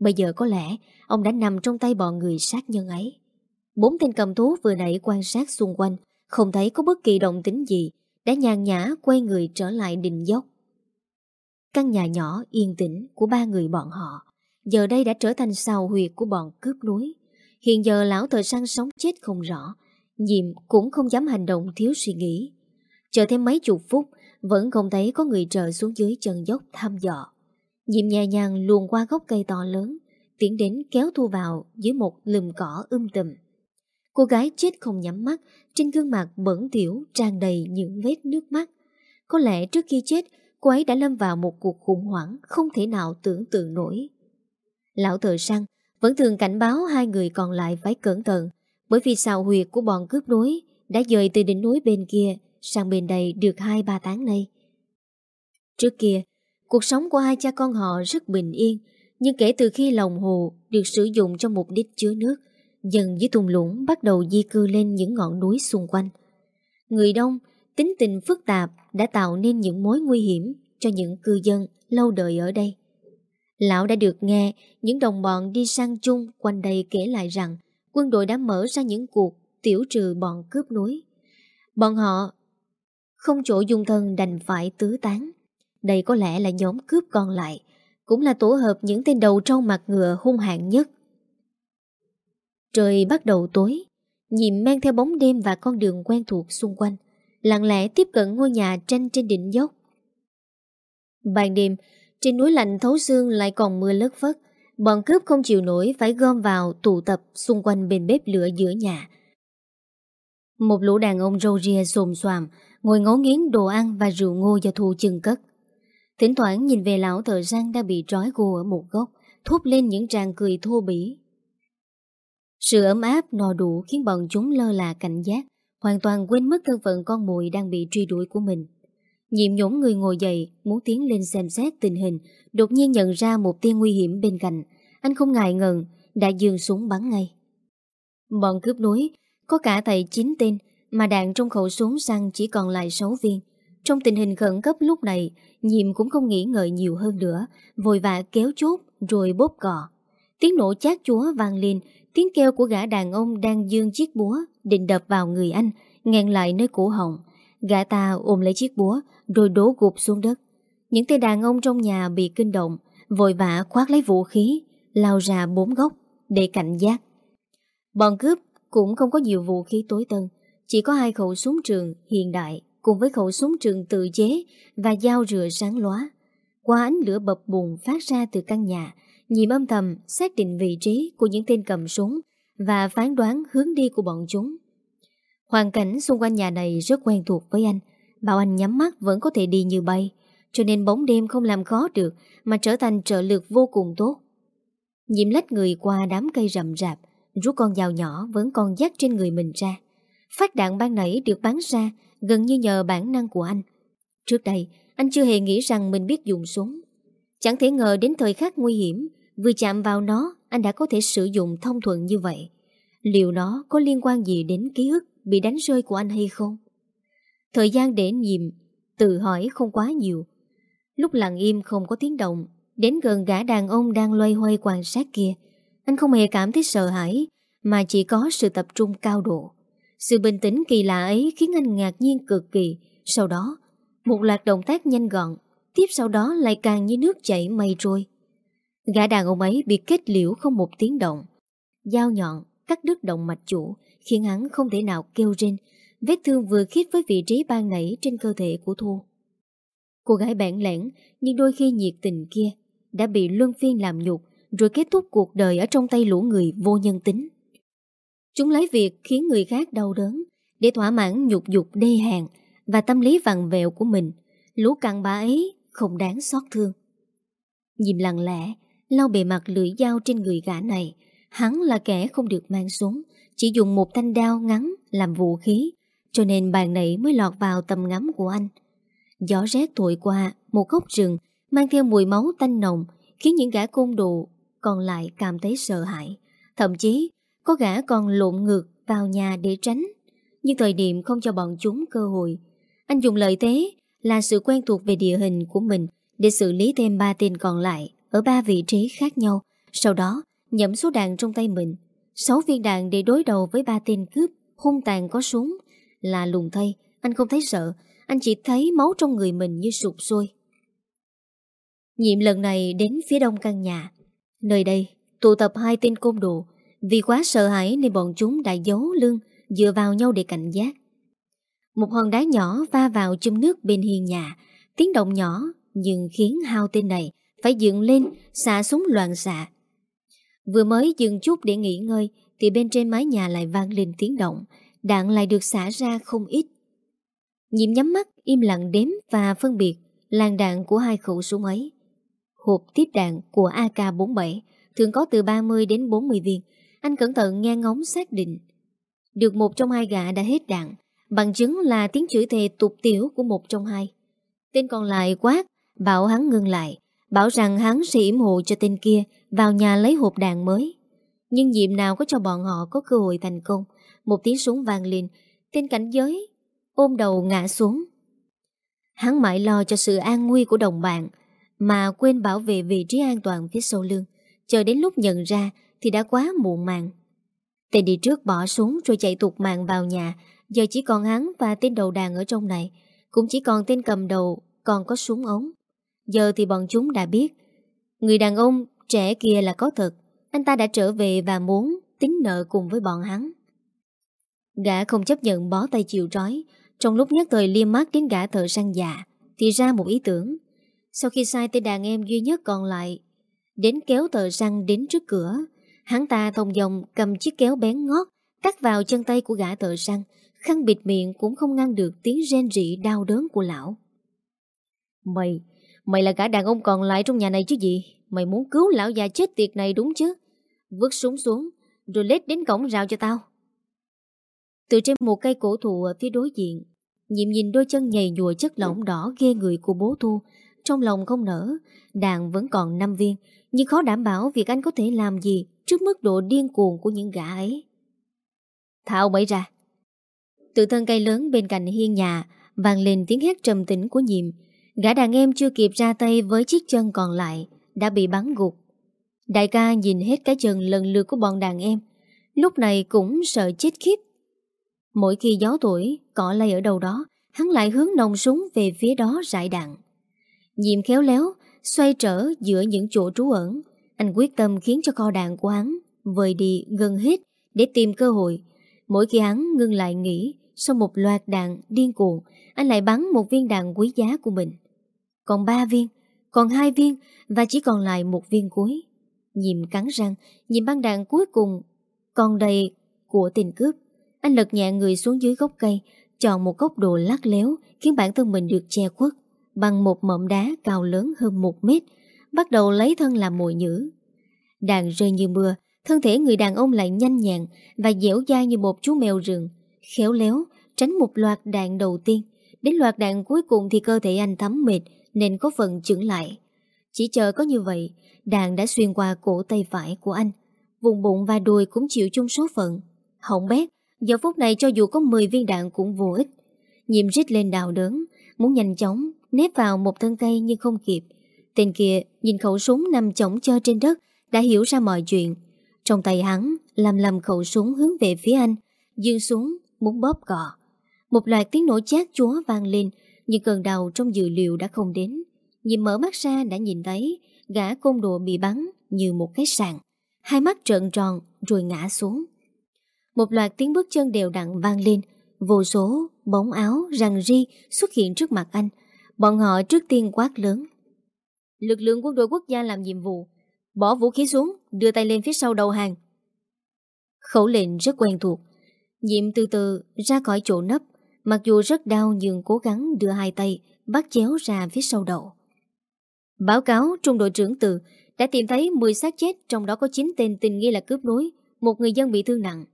Bây giờ có lẽ ông đã nằm trong tay bọn người sát nhân ấy. Bốn tên cầm thú vừa nãy quan sát xung quanh, không thấy có bất kỳ động tính gì, đã nhàn nhã quay người trở lại đình dốc. Căn nhà nhỏ yên tĩnh của ba người bọn họ, giờ đây đã trở thành sao huyệt của bọn cướp núi. Hiện giờ lão thợ săn sống chết không rõ, Diệm cũng không dám hành động thiếu suy nghĩ. Chờ thêm mấy chục phút, vẫn không thấy có người trợ xuống dưới chân dốc thăm dò. Diệm nhẹ nhàng luồn qua gốc cây to lớn, tiến đến kéo Thu vào dưới một lùm cỏ um tùm. Cô gái chết không nhắm mắt, trên gương mặt bẩn thỉu tràn đầy những vết nước mắt. Có lẽ trước khi chết, cô ấy đã lâm vào một cuộc khủng hoảng không thể nào tưởng tượng nổi. Lão thợ săn vẫn thường cảnh báo hai người còn lại phải cẩn thận, bởi vì xào huyệt của bọn cướp núi đã dời từ đỉnh núi bên kia sang bên đây được 2-3 tháng nay. Trước kia, cuộc sống của hai cha con họ rất bình yên, nhưng kể từ khi lòng hồ được sử dụng cho mục đích chứa nước, dần dưới thùng lũng bắt đầu di cư lên những ngọn núi xung quanh. Người đông, tính tình phức tạp đã tạo nên những mối nguy hiểm cho những cư dân lâu đời ở đây. Lão đã được nghe những đồng bọn đi sang chung quanh đây kể lại rằng quân đội đã mở ra những cuộc tiểu trừ bọn cướp núi. Bọn họ không chỗ dung thân đành phải tứ tán. Đây có lẽ là nhóm cướp còn lại, cũng là tổ hợp những tên đầu trâu mặt ngựa hung hạng nhất. Trời bắt đầu tối, nhiệm men theo bóng đêm và con đường quen thuộc xung quanh, lặng lẽ tiếp cận ngôi nhà tranh trên đỉnh dốc. Ban đêm, trên núi lạnh thấu xương lại còn mưa lất phất, Bọn cướp không chịu nổi phải gom vào tụ tập xung quanh bên bếp lửa giữa nhà. Một lũ đàn ông râu ria xồm xoàm ngồi ngấu nghiến đồ ăn và rượu ngô do thu chừng cất. Thỉnh thoảng nhìn về lão thợ răng đang bị trói gù ở một góc, thúc lên những tràng cười thô bỉ. Sự ấm áp no đủ khiến bọn chúng lơ là cảnh giác, hoàn toàn quên mất thân phận con mồi đang bị truy đuổi của mình. Nhiệm nhổn người ngồi dậy, muốn tiến lên xem xét tình hình, đột nhiên nhận ra một tia nguy hiểm bên cạnh. Anh không ngại ngần, đã dường súng bắn ngay. Bọn cướp núi, có cả thầy 9 tên, mà đạn trong khẩu súng săn chỉ còn lại 6 viên. Trong tình hình khẩn cấp lúc này, Nhiệm cũng không nghĩ ngợi nhiều hơn nữa, vội vã kéo chốt rồi bóp cò. Tiếng nổ chát chúa vang lên, tiếng kêu của gã đàn ông đang dương chiếc búa định đập vào người anh, ngang lại nơi cổ họng. Gã ta ôm lấy chiếc búa rồi đổ gục xuống đất. Những tên đàn ông trong nhà bị kinh động, vội vã khoát lấy vũ khí, lao ra bốn góc để cảnh giác. Bọn cướp cũng không có nhiều vũ khí tối tân, chỉ có hai khẩu súng trường hiện đại cùng với khẩu súng trường tự chế và dao rửa sáng lóa. Qua ánh lửa bập bùng phát ra từ căn nhà, nhìm âm thầm xác định vị trí của những tên cầm súng và phán đoán hướng đi của bọn chúng. Hoàn cảnh xung quanh nhà này rất quen thuộc với anh, bảo anh nhắm mắt vẫn có thể đi như bay, cho nên bóng đêm không làm khó được mà trở thành trợ lực vô cùng tốt. Nhiệm lách người qua đám cây rậm rạp, rút con dao nhỏ vẫn còn dắt trên người mình ra. Phát đạn ban nãy được bắn ra gần như nhờ bản năng của anh. Trước đây, anh chưa hề nghĩ rằng mình biết dùng súng. Chẳng thể ngờ đến thời khắc nguy hiểm, vừa chạm vào nó, anh đã có thể sử dụng thông thuận như vậy. Liệu nó có liên quan gì đến ký ức bị đánh rơi của anh hay không? Thời gian để nhìm tự hỏi không quá nhiều. Lúc lặng im không có tiếng động, đến gần gã đàn ông đang loay hoay quan sát kia, anh không hề cảm thấy sợ hãi, mà chỉ có sự tập trung cao độ. Sự bình tĩnh kỳ lạ ấy khiến anh ngạc nhiên cực kỳ. Sau đó, một loạt động tác nhanh gọn, tiếp sau đó lại càng như nước chảy mây trôi. Gã đàn ông ấy bị kết liễu không một tiếng động. Dao nhọn, cắt đứt động mạch chủ, khiến hắn không thể nào kêu rên. Vết thương vừa khít với vị trí ban nảy trên cơ thể của Thu. Cô gái bản lẻn, nhưng đôi khi nhiệt tình kia, đã bị luân phiên làm nhục, rồi kết thúc cuộc đời ở trong tay lũ người vô nhân tính. Chúng lấy việc khiến người khác đau đớn để thỏa mãn nhục dục đê hèn và tâm lý vằn vẹo của mình. Lũ cặn bã ấy không đáng xót thương. Nhìn lặng lẽ, lau bề mặt lưỡi dao trên người gã này, hắn là kẻ không được mang súng, chỉ dùng một thanh đao ngắn làm vũ khí, cho nên bàn nãy mới lọt vào tầm ngắm của anh. Gió rét thổi qua một góc rừng mang theo mùi máu tanh nồng khiến những gã côn đồ còn lại cảm thấy sợ hãi. Thậm chí có gã còn lộn ngược vào nhà để tránh Nhưng thời điểm không cho bọn chúng cơ hội Anh dùng lợi thế là sự quen thuộc về địa hình của mình Để xử lý thêm ba tên còn lại ở ba vị trí khác nhau. Sau đó nhẫm số đạn trong tay mình. Sáu viên đạn để đối đầu với ba tên cướp, Hung tàn có súng, Là lùng thay Anh không thấy sợ, Anh chỉ thấy máu trong người mình như sụp sôi. Nhiệm lần này đến phía đông căn nhà. Nơi đây, tụ tập hai tên côn đồ. Vì quá sợ hãi nên bọn chúng đã giấu lưng, Dựa vào nhau để cảnh giác. Một hòn đá nhỏ va vào chum nước bên hiên nhà. Tiếng động nhỏ Nhưng khiến hao tên này phải dựng lên, xả súng loạn xạ. Vừa mới dừng chút để nghỉ ngơi, Thì bên trên mái nhà lại vang lên tiếng động, Đạn lại được xả ra không ít. Nhiệm nhắm mắt, Im lặng đếm và phân biệt Làn đạn của hai khẩu súng ấy. Hộp tiếp đạn của AK-47 Thường có từ 30 đến 40 viên. Anh cẩn thận nghe ngóng xác định. Được một trong hai gã đã hết đạn, Bằng chứng là tiếng chửi thề tục tiểu của một trong hai. Tên còn lại quát, Bảo hắn ngưng lại. Bảo rằng hắn sẽ yểm hộ cho tên kia Vào nhà lấy hộp đạn mới. Nhưng dịp nào có cho bọn họ có cơ hội thành công? Một tiếng súng vang lên Tên cảnh giới Ôm đầu ngã xuống. Hắn mãi lo cho sự an nguy của đồng bạn Mà quên bảo vệ vị trí an toàn phía sau lưng. Chờ đến lúc nhận ra thì đã quá muộn màng. Tên đi trước bỏ súng rồi chạy tụt mạng vào nhà, giờ chỉ còn hắn và tên đầu đàn ở trong này, cũng chỉ còn tên cầm đầu còn có súng ống. Giờ thì bọn chúng đã biết, người đàn ông trẻ kia là có thật, anh ta đã trở về và muốn tính nợ cùng với bọn hắn. Gã không chấp nhận bó tay chịu trói, trong lúc nhất thời liêm mắt đến gã thợ săn già, thì ra một ý tưởng. Sau khi sai tới đàn em duy nhất còn lại, đến kéo thợ săn đến trước cửa, Hắn ta thông dòng cầm chiếc kéo bén ngót cắt vào chân tay của gã thợ săn khăn bịt miệng cũng không ngăn được tiếng rên rỉ đau đớn của lão. Mày, mày là gã đàn ông còn lại trong nhà này chứ gì? Mày muốn cứu lão già chết tiệt này đúng chứ? Vứt súng xuống, rồi lết đến cổng rào cho tao. Từ trên một cây cổ thụ ở phía đối diện, nhiệm nhìn đôi chân nhầy nhùa chất lỏng đỏ ghê người của bố Thu, trong lòng không nở, đàn vẫn còn 5 viên, nhưng khó đảm bảo việc anh có thể làm gì trước mức độ điên cuồng của những gã ấy. Thảo bẫy ra. từ thân cây lớn bên cạnh hiên nhà vang lên tiếng hét trầm tĩnh của nhiệm. Gã đàn em chưa kịp ra tay với chiếc chân còn lại đã bị bắn gục. Đại ca nhìn hết cái chân lần lượt của bọn đàn em. Lúc này cũng sợ chết khiếp. Mỗi khi gió tuổi, cỏ lay ở đâu đó, hắn lại hướng nòng súng về phía đó rải đạn. Nhiệm khéo léo, xoay trở giữa những chỗ trú ẩn, anh quyết tâm khiến cho kho đạn của hắn vơi đi gần hết để tìm cơ hội. Mỗi khi hắn ngưng lại nghĩ, sau một loạt đạn điên cuồng, anh lại bắn một viên đạn quý giá của mình. Còn ba viên, còn hai viên và chỉ còn lại một viên cuối. Nhìm cắn răng, nhìn băng đạn cuối cùng còn đầy của tình cướp. Anh lật nhẹ người xuống dưới gốc cây, chọn một góc độ lắc léo khiến bản thân mình được che khuất bằng một mỏm đá cao lớn hơn một mét bắt đầu lấy thân làm mồi nhữ. đạn rơi như mưa, thân thể người đàn ông lại nhanh nhàng và dẻo dai như một chú mèo rừng, khéo léo, tránh một loạt đạn đầu tiên. Đến loạt đạn cuối cùng thì cơ thể anh thấm mệt nên có phần chững lại. Chỉ chờ có như vậy, đạn đã xuyên qua cổ tay phải của anh. Vùng bụng và đùi cũng chịu chung số phận. Hỏng bét, giờ phút này cho dù có 10 viên đạn cũng vô ích. Nhiệm rít lên đào đớn, muốn nhanh chóng nếp vào một thân cây nhưng không kịp. Tên kia nhìn khẩu súng nằm chổng chơ trên đất đã hiểu ra mọi chuyện. Trong tay hắn làm lầm khẩu súng hướng về phía anh, dương xuống muốn bóp cọ. Một loạt tiếng nổ chát chúa vang lên, nhưng cơn đau trong dự liệu đã không đến. Nhìn mở mắt ra đã nhìn thấy gã côn đồ bị bắn như một cái sàn. Hai mắt trợn tròn rồi ngã xuống. Một loạt tiếng bước chân đều đặn vang lên, vô số bóng áo răng ri xuất hiện trước mặt anh. Bọn họ trước tiên quát lớn. Lực lượng quân đội quốc gia làm nhiệm vụ, bỏ vũ khí xuống, đưa tay lên phía sau đầu hàng. Khẩu lệnh rất quen thuộc. Diệm từ từ ra khỏi chỗ nấp, mặc dù rất đau nhưng cố gắng đưa hai tay bắt chéo ra phía sau đầu. Báo cáo trung đội trưởng từ đã tìm thấy 10 xác chết trong đó có 9 tên tình nghi là cướp nối, một người dân bị thương nặng.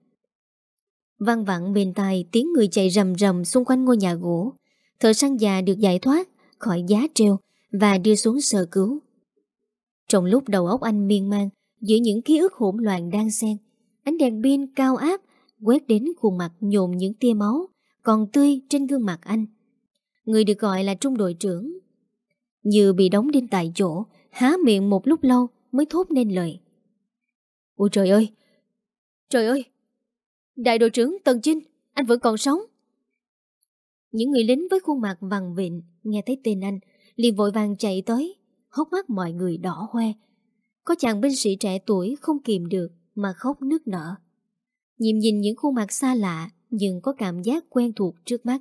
Văn vặn bên tai tiếng người chạy rầm rầm xung quanh ngôi nhà gỗ. Thợ săn già được giải thoát khỏi giá treo và đưa xuống sơ cứu. Trong lúc đầu óc anh miên man giữa những ký ức hỗn loạn đang xen, ánh đèn pin cao áp quét đến khuôn mặt nhộn những tia máu còn tươi trên gương mặt anh. Người được gọi là trung đội trưởng. Như bị đóng đinh tại chỗ, há miệng một lúc lâu mới thốt nên lời. Ôi trời ơi! Trời ơi! Đại đội trưởng Tần Chinh, anh vẫn còn sống. Những người lính với khuôn mặt vằn vịn nghe thấy tên anh, liền vội vàng chạy tới, hốc mắt mọi người đỏ hoe. Có chàng binh sĩ trẻ tuổi không kìm được mà khóc nức nở. Nhìn nhìn những khuôn mặt xa lạ nhưng có cảm giác quen thuộc trước mắt.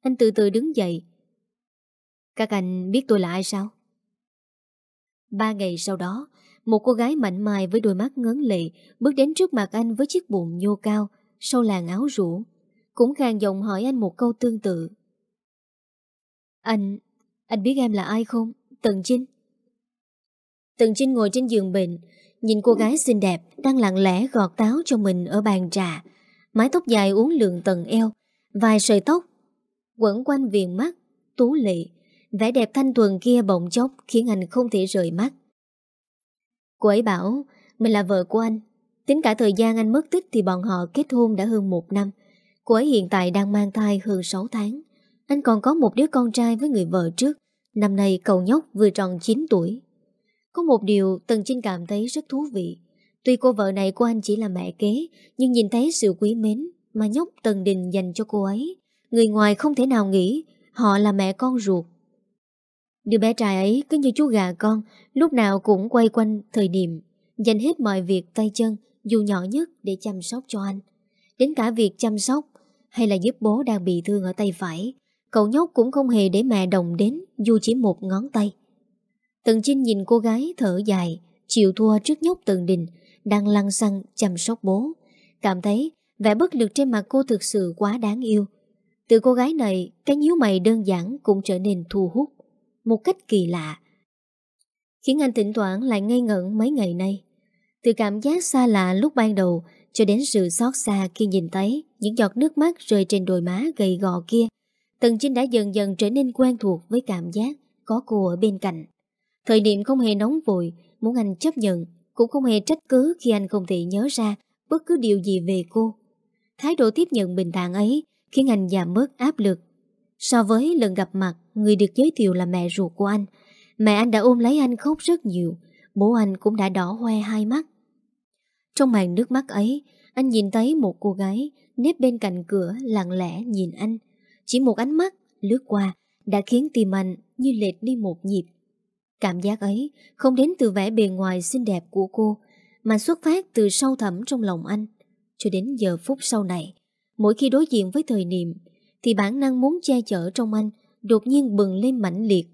Anh từ từ đứng dậy. Các anh biết tôi là ai sao? Ba ngày sau đó, một cô gái mạnh mai với đôi mắt ngấn lệ bước đến trước mặt anh với chiếc bụng nhô cao, sau làn áo rũ. Cũng khàn giọng hỏi anh một câu tương tự. Anh, anh biết em là ai không? Tần Trinh. Tần Trinh ngồi trên giường bệnh, nhìn cô gái xinh đẹp đang lặng lẽ gọt táo cho mình ở bàn trà. Mái tóc dài uốn lượn tầng eo, vài sợi tóc quẩn quanh viền mắt, tú lệ. Vẻ đẹp thanh thuần kia bỗng chốc khiến anh không thể rời mắt. Cô ấy bảo mình là vợ của anh. Tính cả thời gian anh mất tích thì bọn họ kết hôn đã hơn một năm. Cô ấy hiện tại đang mang thai hơn 6 tháng. Anh còn có một đứa con trai với người vợ trước. Năm nay cậu nhóc vừa tròn 9 tuổi. Có một điều Tần Trinh cảm thấy rất thú vị. Tuy cô vợ này của anh chỉ là mẹ kế, nhưng nhìn thấy sự quý mến mà nhóc Tần Đình dành cho cô ấy. Người ngoài không thể nào nghĩ họ là mẹ con ruột. Đứa bé trai ấy cứ như chú gà con, lúc nào cũng quay quanh thời điểm, dành hết mọi việc tay chân, dù nhỏ nhất để chăm sóc cho anh. Đến cả việc chăm sóc hay là giúp bố đang bị thương ở tay phải, cậu nhóc cũng không hề để mẹ đồng đến dù chỉ một ngón tay. Tần Trinh nhìn cô gái thở dài, chịu thua trước nhóc Tần Đình, đang lăn xăng chăm sóc bố. Cảm thấy vẻ bất lực trên mặt cô thực sự quá đáng yêu. Từ cô gái này, cái nhíu mày đơn giản cũng trở nên thu hút, một cách kỳ lạ. Khiến anh thỉnh thoảng lại ngây ngẩn mấy ngày nay. Từ cảm giác xa lạ lúc ban đầu cho đến sự xót xa khi nhìn thấy những giọt nước mắt rơi trên đôi má gầy gò kia. Tần Chinh đã dần dần trở nên quen thuộc với cảm giác có cô ở bên cạnh. Thời điểm không hề nóng vội, muốn anh chấp nhận, cũng không hề trách cứ khi anh không thể nhớ ra bất cứ điều gì về cô. Thái độ tiếp nhận bình thản ấy khiến anh giảm bớt áp lực. So với lần gặp mặt, người được giới thiệu là mẹ ruột của anh, mẹ anh đã ôm lấy anh khóc rất nhiều, bố anh cũng đã đỏ hoe hai mắt. Trong màn nước mắt ấy, anh nhìn thấy một cô gái nếp bên cạnh cửa lặng lẽ nhìn anh. Chỉ một ánh mắt lướt qua đã khiến tim anh như lệch đi một nhịp. Cảm giác ấy không đến từ vẻ bề ngoài xinh đẹp của cô, mà xuất phát từ sâu thẳm trong lòng anh. Cho đến giờ phút sau này, mỗi khi đối diện với thời niệm, thì bản năng muốn che chở trong anh đột nhiên bừng lên mãnh liệt.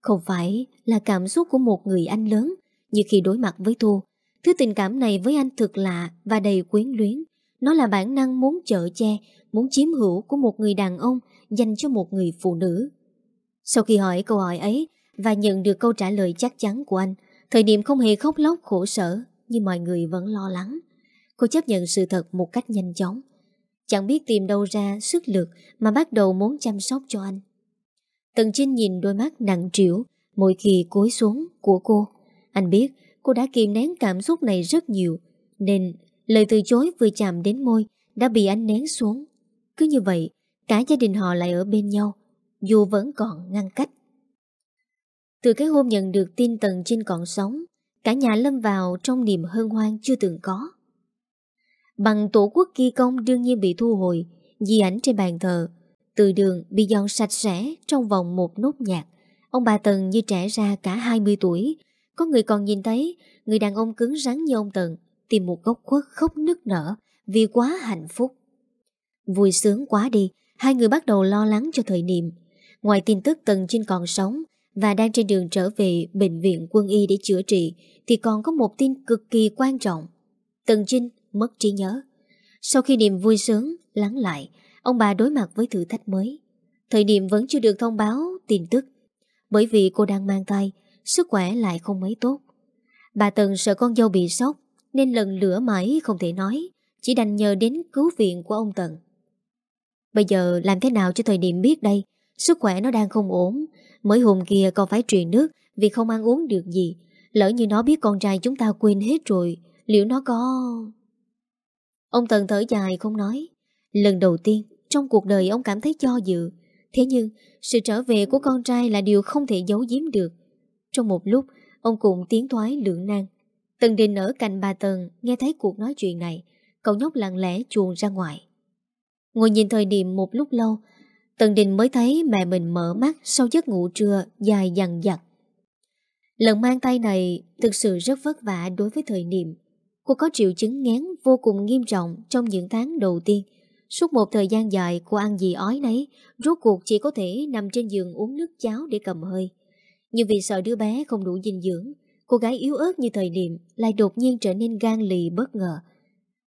Không phải là cảm xúc của một người anh lớn, như khi đối mặt với Thu. Thứ tình cảm này với anh thực lạ và đầy quyến luyến. Nó là bản năng muốn chở che, muốn chiếm hữu của một người đàn ông dành cho một người phụ nữ. Sau khi hỏi câu hỏi ấy, và nhận được câu trả lời chắc chắn của anh. Thời điểm không hề khóc lóc khổ sở, như mọi người vẫn lo lắng. Cô chấp nhận sự thật một cách nhanh chóng. Chẳng biết tìm đâu ra sức lực Mà bắt đầu muốn chăm sóc cho anh Tần Trinh nhìn đôi mắt nặng trĩu Mỗi khi cúi xuống của cô Anh biết cô đã kìm nén cảm xúc này rất nhiều Nên lời từ chối vừa chạm đến môi Đã bị anh nén xuống Cứ như vậy Cả gia đình họ lại ở bên nhau Dù vẫn còn ngăn cách từ cái hôm nhận được tin Tần Trinh còn sống Cả nhà lâm vào trong niềm hân hoan chưa từng có. Bằng tổ quốc ghi công đương nhiên bị thu hồi, Di ảnh trên bàn thờ, Từ đường bị dọn sạch sẽ Trong vòng một nốt nhạc. Ông bà Tần như trẻ ra cả 20 tuổi, Có người còn nhìn thấy, Người đàn ông cứng rắn như ông Tần, Tìm một góc khuất khóc nức nở Vì quá hạnh phúc. Vui sướng quá đi, Hai người bắt đầu lo lắng cho thời niệm. Ngoài tin tức Tần Trinh còn sống và đang trên đường trở về Bệnh viện quân y để chữa trị Thì còn có một tin cực kỳ quan trọng. Tần Trinh mất trí nhớ. Sau khi niềm vui sướng lắng lại Ông bà đối mặt với thử thách mới. Thời điểm vẫn chưa được thông báo tin tức Bởi vì cô đang mang thai, Sức khỏe lại không mấy tốt. Bà Tần sợ con dâu bị sốc Nên lần lửa mãi không thể nói Chỉ đành nhờ đến cứu viện của ông Tần. Bây giờ làm thế nào cho thời điểm biết đây? Sức khỏe nó đang không ổn. Mới hôm kia còn phải truyền nước Vì không ăn uống được gì. Lỡ như nó biết con trai chúng ta quên hết rồi, Liệu nó có... Ông Tần thở dài không nói. Lần đầu tiên, trong cuộc đời ông cảm thấy cho dự. Thế nhưng, sự trở về của con trai là điều không thể giấu giếm được. Trong một lúc, Ông cũng tiến thoái lưỡng nan. Tần Đình ở cạnh bà Tần Nghe thấy cuộc nói chuyện này, Cậu nhóc lặng lẽ chuồn ra ngoài. Ngồi nhìn thời điểm một lúc lâu Tần Đình mới thấy mẹ mình mở mắt Sau giấc ngủ trưa dài dằn dặt Lần mang tay này Thực sự rất vất vả đối với thời niệm. Cô có triệu chứng ngán vô cùng nghiêm trọng Trong những tháng đầu tiên. Suốt một thời gian dài cô ăn gì ói nấy, Rốt cuộc chỉ có thể nằm trên giường uống nước cháo để cầm hơi. Nhưng vì sợ đứa bé không đủ dinh dưỡng, Cô gái yếu ớt như thời niệm Lại đột nhiên trở nên gan lì bất ngờ.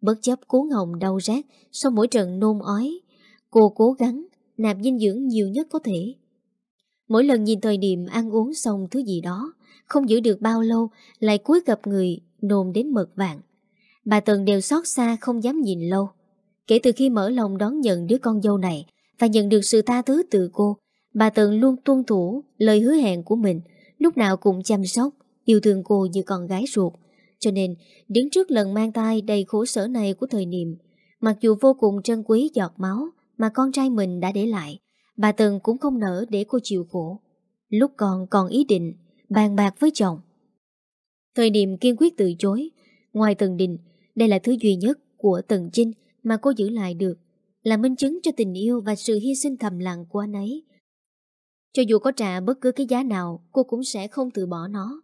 Bất chấp cuốn hồng đau rát, Sau mỗi trận nôn ói, Cô cố gắng nạp dinh dưỡng nhiều nhất có thể. Mỗi lần nhìn thời điểm ăn uống xong thứ gì đó, Không giữ được bao lâu, Lại cúi gặp người nôn đến mật vàng Bà Tần đều xót xa, không dám nhìn lâu. Kể từ khi mở lòng đón nhận đứa con dâu này Và nhận được sự tha thứ từ cô, Bà Tần luôn tuân thủ lời hứa hẹn của mình, Lúc nào cũng chăm sóc, Yêu thương cô như con gái ruột. Cho nên, đứng trước lần mang tay đầy khổ sở này của thời niệm, Mặc dù vô cùng trân quý giọt máu mà con trai mình đã để lại, Bà Tần cũng không nỡ để cô chịu khổ. Lúc còn còn ý định, Bàn bạc với chồng. Thời điểm kiên quyết từ chối, Ngoài Tần Đình Đây là thứ duy nhất của Tần Trinh Mà cô giữ lại được, Là minh chứng cho tình yêu và sự hy sinh thầm lặng của anh ấy. Cho dù có trả bất cứ cái giá nào, Cô cũng sẽ không từ bỏ nó.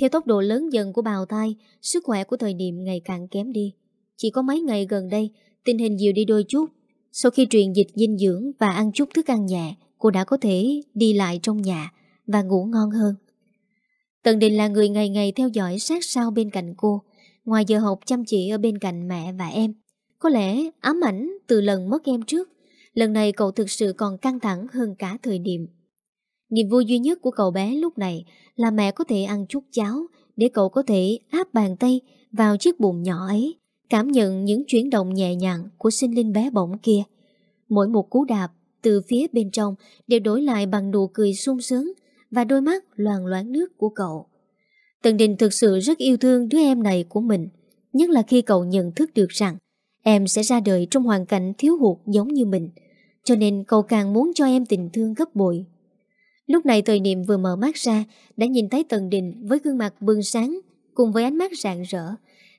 Theo tốc độ lớn dần của bào thai, Sức khỏe của thời điểm ngày càng kém đi. Chỉ có mấy ngày gần đây, Tình hình dịu đi đôi chút sau khi truyền dịch dinh dưỡng và ăn chút thức ăn nhẹ, Cô đã có thể đi lại trong nhà Và ngủ ngon hơn. Tần Đình là người ngày ngày theo dõi sát sao bên cạnh cô. Ngoài giờ học chăm chỉ ở bên cạnh mẹ và em, Có lẽ ám ảnh từ lần mất em trước. Lần này cậu thực sự còn căng thẳng hơn cả thời điểm. Niềm vui duy nhất của cậu bé lúc này Là mẹ có thể ăn chút cháo Để cậu có thể áp bàn tay vào chiếc bụng nhỏ ấy. Cảm nhận những chuyển động nhẹ nhàng của sinh linh bé bỏng kia Mỗi một cú đạp từ phía bên trong đều đổi lại bằng nụ cười sung sướng và đôi mắt loàn loáng nước của cậu. Tần Đình thực sự rất yêu thương đứa em này của mình, nhất là khi cậu nhận thức được rằng em sẽ ra đời trong hoàn cảnh thiếu hụt giống như mình, cho nên cậu càng muốn cho em tình thương gấp bội. Lúc này thời niệm vừa mở mắt ra đã nhìn thấy Tần Đình với gương mặt bừng sáng cùng với ánh mắt rạng rỡ,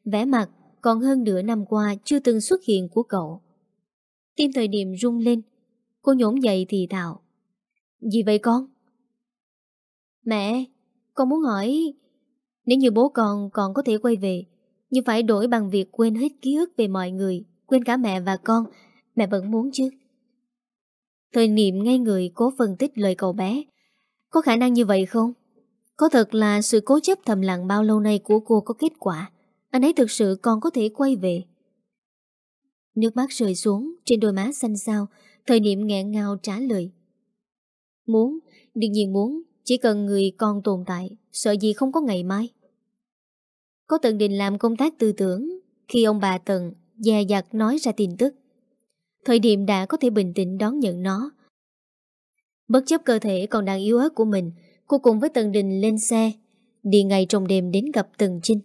vẻ mặt còn hơn nửa năm qua chưa từng xuất hiện của cậu. Tim thời điểm rung lên, cô nhổn dậy thì thào. Gì vậy con? Mẹ, con muốn hỏi Nếu như bố con còn có thể quay về Nhưng phải đổi bằng việc quên hết ký ức về mọi người Quên cả mẹ và con Mẹ vẫn muốn chứ Thời niệm ngay người cố phân tích lời cậu bé Có khả năng như vậy không? Có thật là sự cố chấp thầm lặng bao lâu nay của cô có kết quả anh ấy thực sự còn có thể quay về. Nước mắt rơi xuống trên đôi má xanh xao Thời niệm nghẹn ngào trả lời. Muốn, đương nhiên muốn chỉ cần người còn tồn tại Sợ gì không có ngày mai. Có Tần Đình làm công tác tư tưởng Khi ông bà Tần dè dặt nói ra tin tức. Thời điểm đã có thể bình tĩnh đón nhận nó. Bất chấp cơ thể còn đang yếu ớt của mình Cô cùng với Tần Đình lên xe Đi ngay trong đêm đến gặp Tần Trinh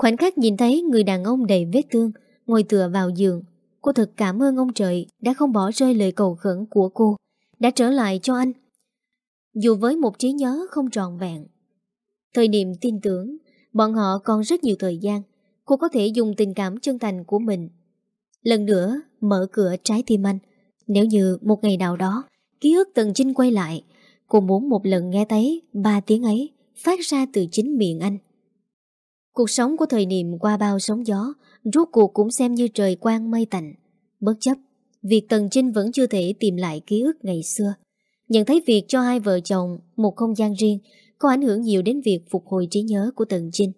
Khoảnh khắc nhìn thấy người đàn ông đầy vết thương Ngồi tựa vào giường, Cô thật cảm ơn ông trời Đã không bỏ rơi lời cầu khẩn của cô, Đã trở lại cho anh. Dù với một trí nhớ không tròn vẹn, Thời điểm tin tưởng, Bọn họ còn rất nhiều thời gian, Cô có thể dùng tình cảm chân thành của mình. Lần nữa mở cửa trái tim anh, Nếu như một ngày nào đó Ký ức Tần chinh quay lại, Cô muốn một lần nghe thấy ba tiếng ấy Phát ra từ chính miệng anh. Cuộc sống của thời niệm qua bao sóng gió, Rốt cuộc cũng xem như trời quang mây tạnh. Bất chấp, Việc Tần Trinh vẫn chưa thể tìm lại ký ức ngày xưa. Nhận thấy việc cho hai vợ chồng Một không gian riêng Có ảnh hưởng nhiều đến việc phục hồi trí nhớ của Tần Trinh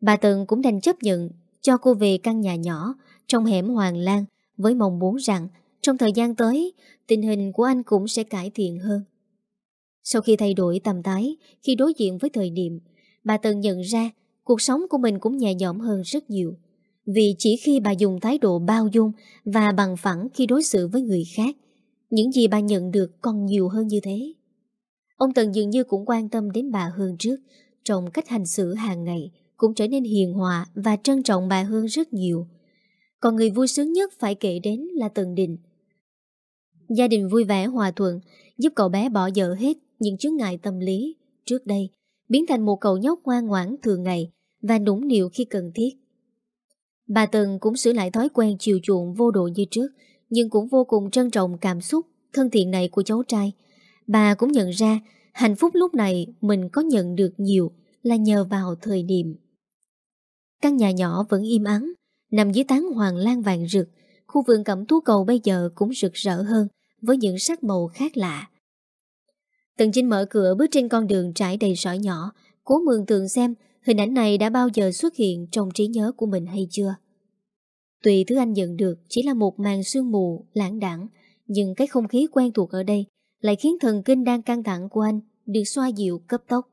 Bà Tần cũng đành chấp nhận, Cho cô về căn nhà nhỏ Trong hẻm Hoàng Lan Với mong muốn rằng Trong thời gian tới, Tình hình của anh cũng sẽ cải thiện hơn. Sau khi thay đổi tầm tái, Khi đối diện với thời điểm Bà Tần nhận ra Cuộc sống của mình cũng nhẹ nhõm hơn rất nhiều. Vì chỉ khi bà dùng thái độ bao dung Và bằng phẳng khi đối xử với người khác, Những gì bà nhận được còn nhiều hơn như thế. Ông Tần dường như cũng quan tâm đến bà hơn trước, Trong cách hành xử hàng ngày Cũng trở nên hiền hòa Và trân trọng bà hơn rất nhiều. Còn người vui sướng nhất phải kể đến là Tần Đình. Gia đình vui vẻ hòa thuận, Giúp cậu bé bỏ dở hết những chướng ngại tâm lý. Trước đây biến thành một cậu nhóc ngoan ngoãn thường ngày và nũng nịu khi cần thiết. Bà Tần cũng sửa lại thói quen chiều chuộng vô độ như trước, nhưng cũng vô cùng trân trọng cảm xúc thân thiện này của cháu trai. Bà cũng nhận ra hạnh phúc lúc này mình có nhận được nhiều là nhờ vào thời điểm. Căn nhà nhỏ vẫn im ắng, nằm dưới tán hoàng lan vàng rực, khu vườn cẩm tú cầu bây giờ cũng rực rỡ hơn với những sắc màu khác lạ. Tần Trinh mở cửa bước trên con đường trải đầy sỏi nhỏ, cố mường tượng xem hình ảnh này đã bao giờ xuất hiện trong trí nhớ của mình hay chưa. Tùy thứ anh nhận được chỉ là một màn sương mù, lãng đẳng, nhưng cái không khí quen thuộc ở đây lại khiến thần kinh đang căng thẳng của anh được xoa dịu cấp tốc.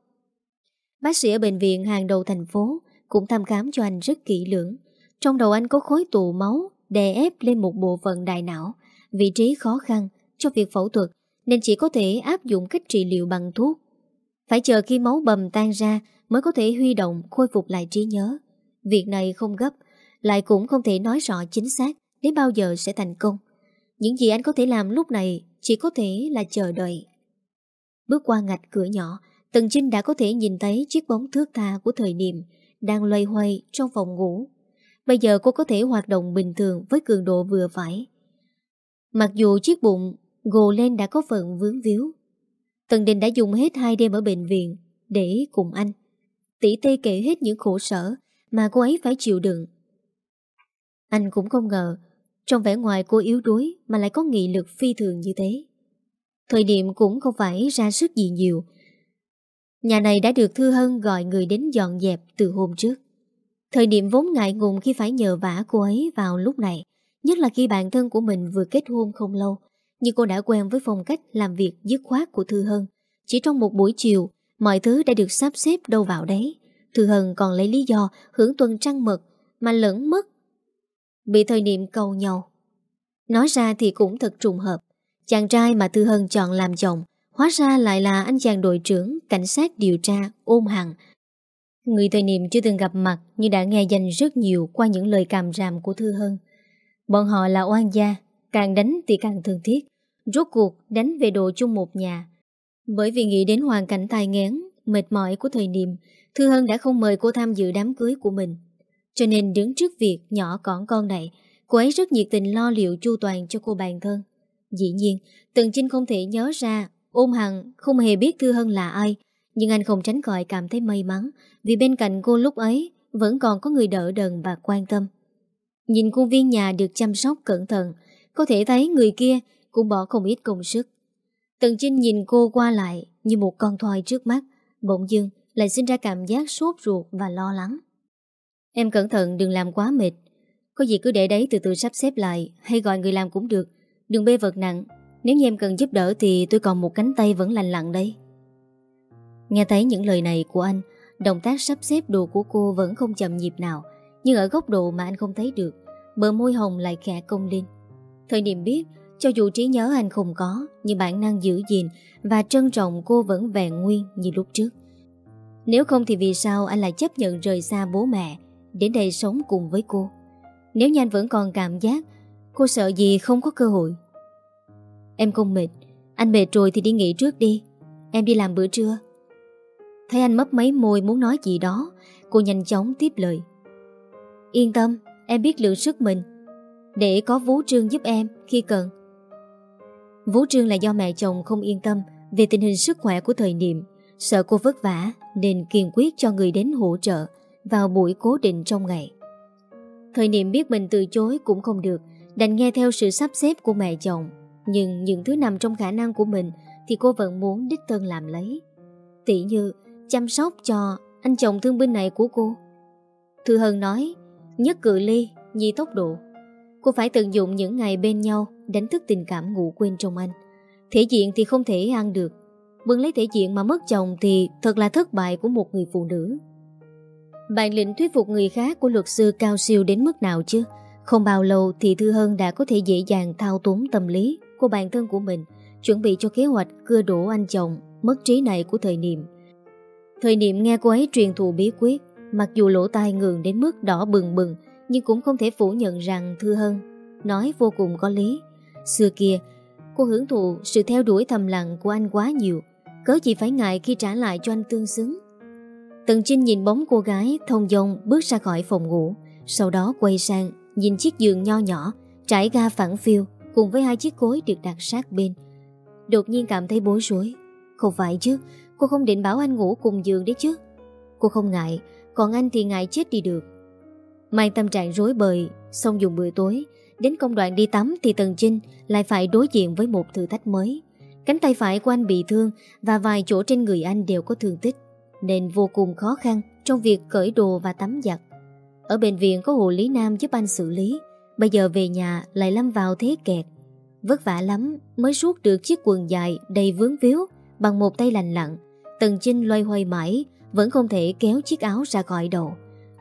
Bác sĩ ở bệnh viện hàng đầu thành phố cũng thăm khám cho anh rất kỹ lưỡng. Trong đầu anh có khối tụ máu đè ép lên một bộ phận đại não, vị trí khó khăn cho việc phẫu thuật nên chỉ có thể áp dụng cách trị liệu bằng thuốc. Phải chờ khi máu bầm tan ra mới có thể huy động khôi phục lại trí nhớ. Việc này không gấp, lại cũng không thể nói rõ chính xác đến bao giờ sẽ thành công. Những gì anh có thể làm lúc này chỉ có thể là chờ đợi. Bước qua ngạch cửa nhỏ, Tần Trinh đã có thể nhìn thấy chiếc bóng thước tha của thời niệm đang loay hoay trong phòng ngủ. Bây giờ cô có thể hoạt động bình thường với cường độ vừa phải. Mặc dù chiếc bụng gồ lên đã có phần vướng víu. Tần Đình đã dùng hết hai đêm ở bệnh viện để cùng anh. Tỷ tê kể hết những khổ sở mà cô ấy phải chịu đựng. Anh cũng không ngờ, trong vẻ ngoài cô yếu đuối mà lại có nghị lực phi thường như thế. Thời điểm cũng không phải ra sức gì nhiều. Nhà này đã được Thư Hân gọi người đến dọn dẹp từ hôm trước. Thời điểm vốn ngại ngùng khi phải nhờ vả cô ấy vào lúc này, nhất là khi bạn thân của mình vừa kết hôn không lâu, nhưng cô đã quen với phong cách làm việc dứt khoát của Thư Hân. Chỉ trong một buổi chiều, mọi thứ đã được sắp xếp đâu vào đấy. Thư Hân còn lấy lý do hưởng tuần trăng mật mà lẫn mất. Bị thời niệm cầu nhau. Nói ra thì cũng thật trùng hợp. Chàng trai mà Thư Hân chọn làm chồng hóa ra lại là anh chàng đội trưởng cảnh sát điều tra ôm hằng. Người thời niệm chưa từng gặp mặt nhưng đã nghe danh rất nhiều qua những lời càm ràm của Thư Hân. Bọn họ là oan gia, càng đánh thì càng thương thiết. Rốt cuộc, đánh về đồ chung một nhà. Bởi vì nghĩ đến hoàn cảnh tai ngén Mệt mỏi của thời niệm, Thư Hân đã không mời cô tham dự đám cưới của mình. Cho nên đứng trước việc nhỏ cỏn con này, Cô ấy rất nhiệt tình lo liệu chu toàn cho cô bạn thân. Dĩ nhiên, Tần Trinh không thể nhớ ra Ôn Hằng, không hề biết Thư Hân là ai. Nhưng anh không tránh khỏi cảm thấy may mắn, Vì bên cạnh cô lúc ấy Vẫn còn có người đỡ đần và quan tâm. Nhìn cô viên nhà được chăm sóc cẩn thận có thể thấy người kia cũng bỏ không ít công sức. Tần Trinh nhìn cô qua lại như một con thoi trước mắt, bỗng dưng lại sinh ra cảm giác sốt ruột và lo lắng. Em cẩn thận đừng làm quá mệt. Có gì cứ để đấy từ từ sắp xếp lại hay gọi người làm cũng được. Đừng bê vật nặng. Nếu như em cần giúp đỡ thì tôi còn một cánh tay vẫn lành lặng đây. Nghe thấy những lời này của anh, động tác sắp xếp đồ của cô vẫn không chậm nhịp nào. Nhưng ở góc độ mà anh không thấy được, bờ môi hồng lại khẽ công lên. Thời điểm biết, Cho dù trí nhớ anh không có, Nhưng bản năng giữ gìn Và trân trọng cô vẫn vẹn nguyên như lúc trước. Nếu không thì vì sao anh lại chấp nhận rời xa bố mẹ, Đến đây sống cùng với cô? Nếu như anh vẫn còn cảm giác, Cô sợ gì không có cơ hội? Em không mệt. Anh mệt rồi thì đi nghỉ trước đi. Em đi làm bữa trưa. Thấy anh mấp mấy môi muốn nói gì đó, Cô nhanh chóng tiếp lời. Yên tâm, Em biết lượng sức mình. Để có Vũ Trương giúp em khi cần. Vũ Trương là do mẹ chồng không yên tâm Về tình hình sức khỏe của thời niệm Sợ cô vất vả Nên kiên quyết cho người đến hỗ trợ Vào buổi cố định trong ngày. Thời niệm biết mình từ chối cũng không được Đành nghe theo sự sắp xếp của mẹ chồng. Nhưng những thứ nằm trong khả năng của mình Thì cô vẫn muốn đích thân làm lấy. Tỷ như chăm sóc cho anh chồng thương binh này của cô. Thư Hân nói Nhất cự ly, nhi tốc độ. Cô phải tận dụng những ngày bên nhau, Đánh thức tình cảm ngủ quên trong anh. Thể diện thì không thể ăn được. Mừng lấy thể diện mà mất chồng Thì thật là thất bại của một người phụ nữ. Bạn lĩnh thuyết phục người khác Của luật sư cao siêu đến mức nào chứ? Không bao lâu thì Thư Hân đã có thể dễ dàng thao túng tâm lý Của bản thân của mình, Chuẩn bị cho kế hoạch cưa đổ anh chồng, Mất trí này của thời niệm. Thời niệm nghe cô ấy truyền thụ bí quyết, Mặc dù lỗ tai ngường đến mức đỏ bừng bừng nhưng cũng không thể phủ nhận rằng Thư Hân Nói vô cùng có lý. Xưa kia, Cô hưởng thụ sự theo đuổi thầm lặng của anh quá nhiều, Cớ gì phải ngại khi trả lại cho anh tương xứng. Tần Trinh nhìn bóng cô gái Thông dong bước ra khỏi phòng ngủ, Sau đó quay sang Nhìn chiếc giường nho nhỏ, Trải ga phẳng phiêu Cùng với hai chiếc cối được đặt sát bên. Đột nhiên cảm thấy bối rối. Không phải chứ, Cô không định bảo anh ngủ cùng giường đấy chứ. Cô không ngại, Còn anh thì ngại chết đi được. Mang tâm trạng rối bời, Xong dùng bữa tối, Đến công đoạn đi tắm thì Tần Trinh Lại phải đối diện với một thử thách mới. Cánh tay phải của anh bị thương Và vài chỗ trên người anh đều có thương tích, Nên vô cùng khó khăn Trong việc cởi đồ và tắm giặt. Ở bệnh viện có hộ lý nam giúp anh xử lý, Bây giờ về nhà lại lâm vào thế kẹt. Vất vả lắm Mới suốt được chiếc quần dài đầy vướng víu Bằng một tay lành lặng Tần Trinh loay hoay mãi, Vẫn không thể kéo chiếc áo ra khỏi đầu.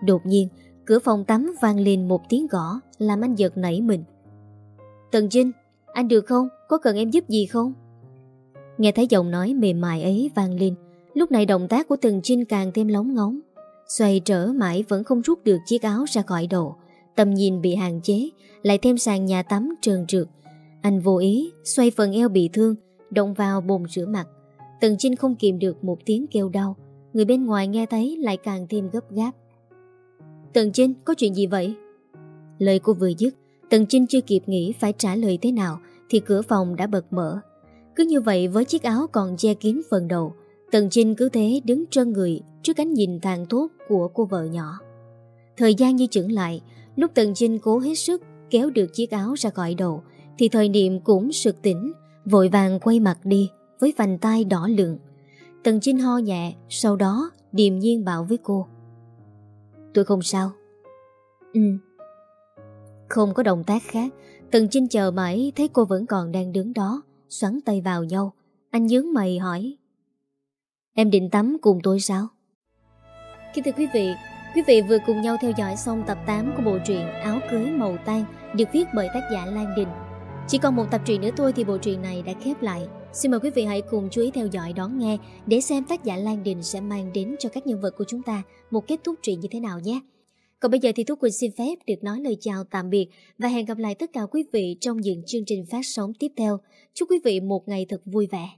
Đột nhiên Cửa phòng tắm vang lên một tiếng gõ, Làm anh giật nảy mình. Tần Trinh Anh được không? Có cần em giúp gì không? Nghe thấy giọng nói mềm mại ấy vang lên, Lúc này động tác của Tần Trinh càng thêm lóng ngóng. Xoay trở mãi vẫn không rút được chiếc áo ra khỏi đầu, Tầm nhìn bị hạn chế, Lại thêm sàn nhà tắm trơn trượt. Anh vô ý Xoay phần eo bị thương, Động vào bồn rửa mặt. Tần Trinh không kìm được một tiếng kêu đau, Người bên ngoài nghe thấy lại càng thêm gấp gáp. Tần Trinh có chuyện gì vậy? Lời cô vừa dứt Tần Trinh chưa kịp nghĩ phải trả lời thế nào Thì cửa phòng đã bật mở Cứ như vậy với chiếc áo còn che kín phần đầu Tần Trinh cứ thế đứng trơn người Trước cánh nhìn tàn tốt của cô vợ nhỏ Thời gian như chững lại Lúc Tần Trinh cố hết sức Kéo được chiếc áo ra khỏi đầu Thì thời niệm cũng sực tỉnh Vội vàng quay mặt đi với vành tay đỏ lượng. Tần Trinh ho nhẹ, sau đó điềm nhiên bảo với cô. Tôi không sao. Ừ. Không có động tác khác, Tần Trinh chờ mãi thấy cô vẫn còn đang đứng đó, xoắn tay vào nhau. Anh nhướng mày hỏi. Em định tắm cùng tôi sao? Kính thưa quý vị, quý vị vừa cùng nhau theo dõi xong tập 8 của bộ truyện Áo cưới màu tan được viết bởi tác giả Lan Đình. Chỉ còn một tập truyện nữa thôi thì bộ truyện này đã khép lại. Xin mời quý vị hãy cùng chú ý theo dõi đón nghe để xem tác giả Lan Đình sẽ mang đến cho các nhân vật của chúng ta một kết thúc truyện như thế nào nhé. Còn bây giờ thì Thú Quỳnh xin phép được nói lời chào tạm biệt và hẹn gặp lại tất cả quý vị trong những chương trình phát sóng tiếp theo. Chúc quý vị một ngày thật vui vẻ.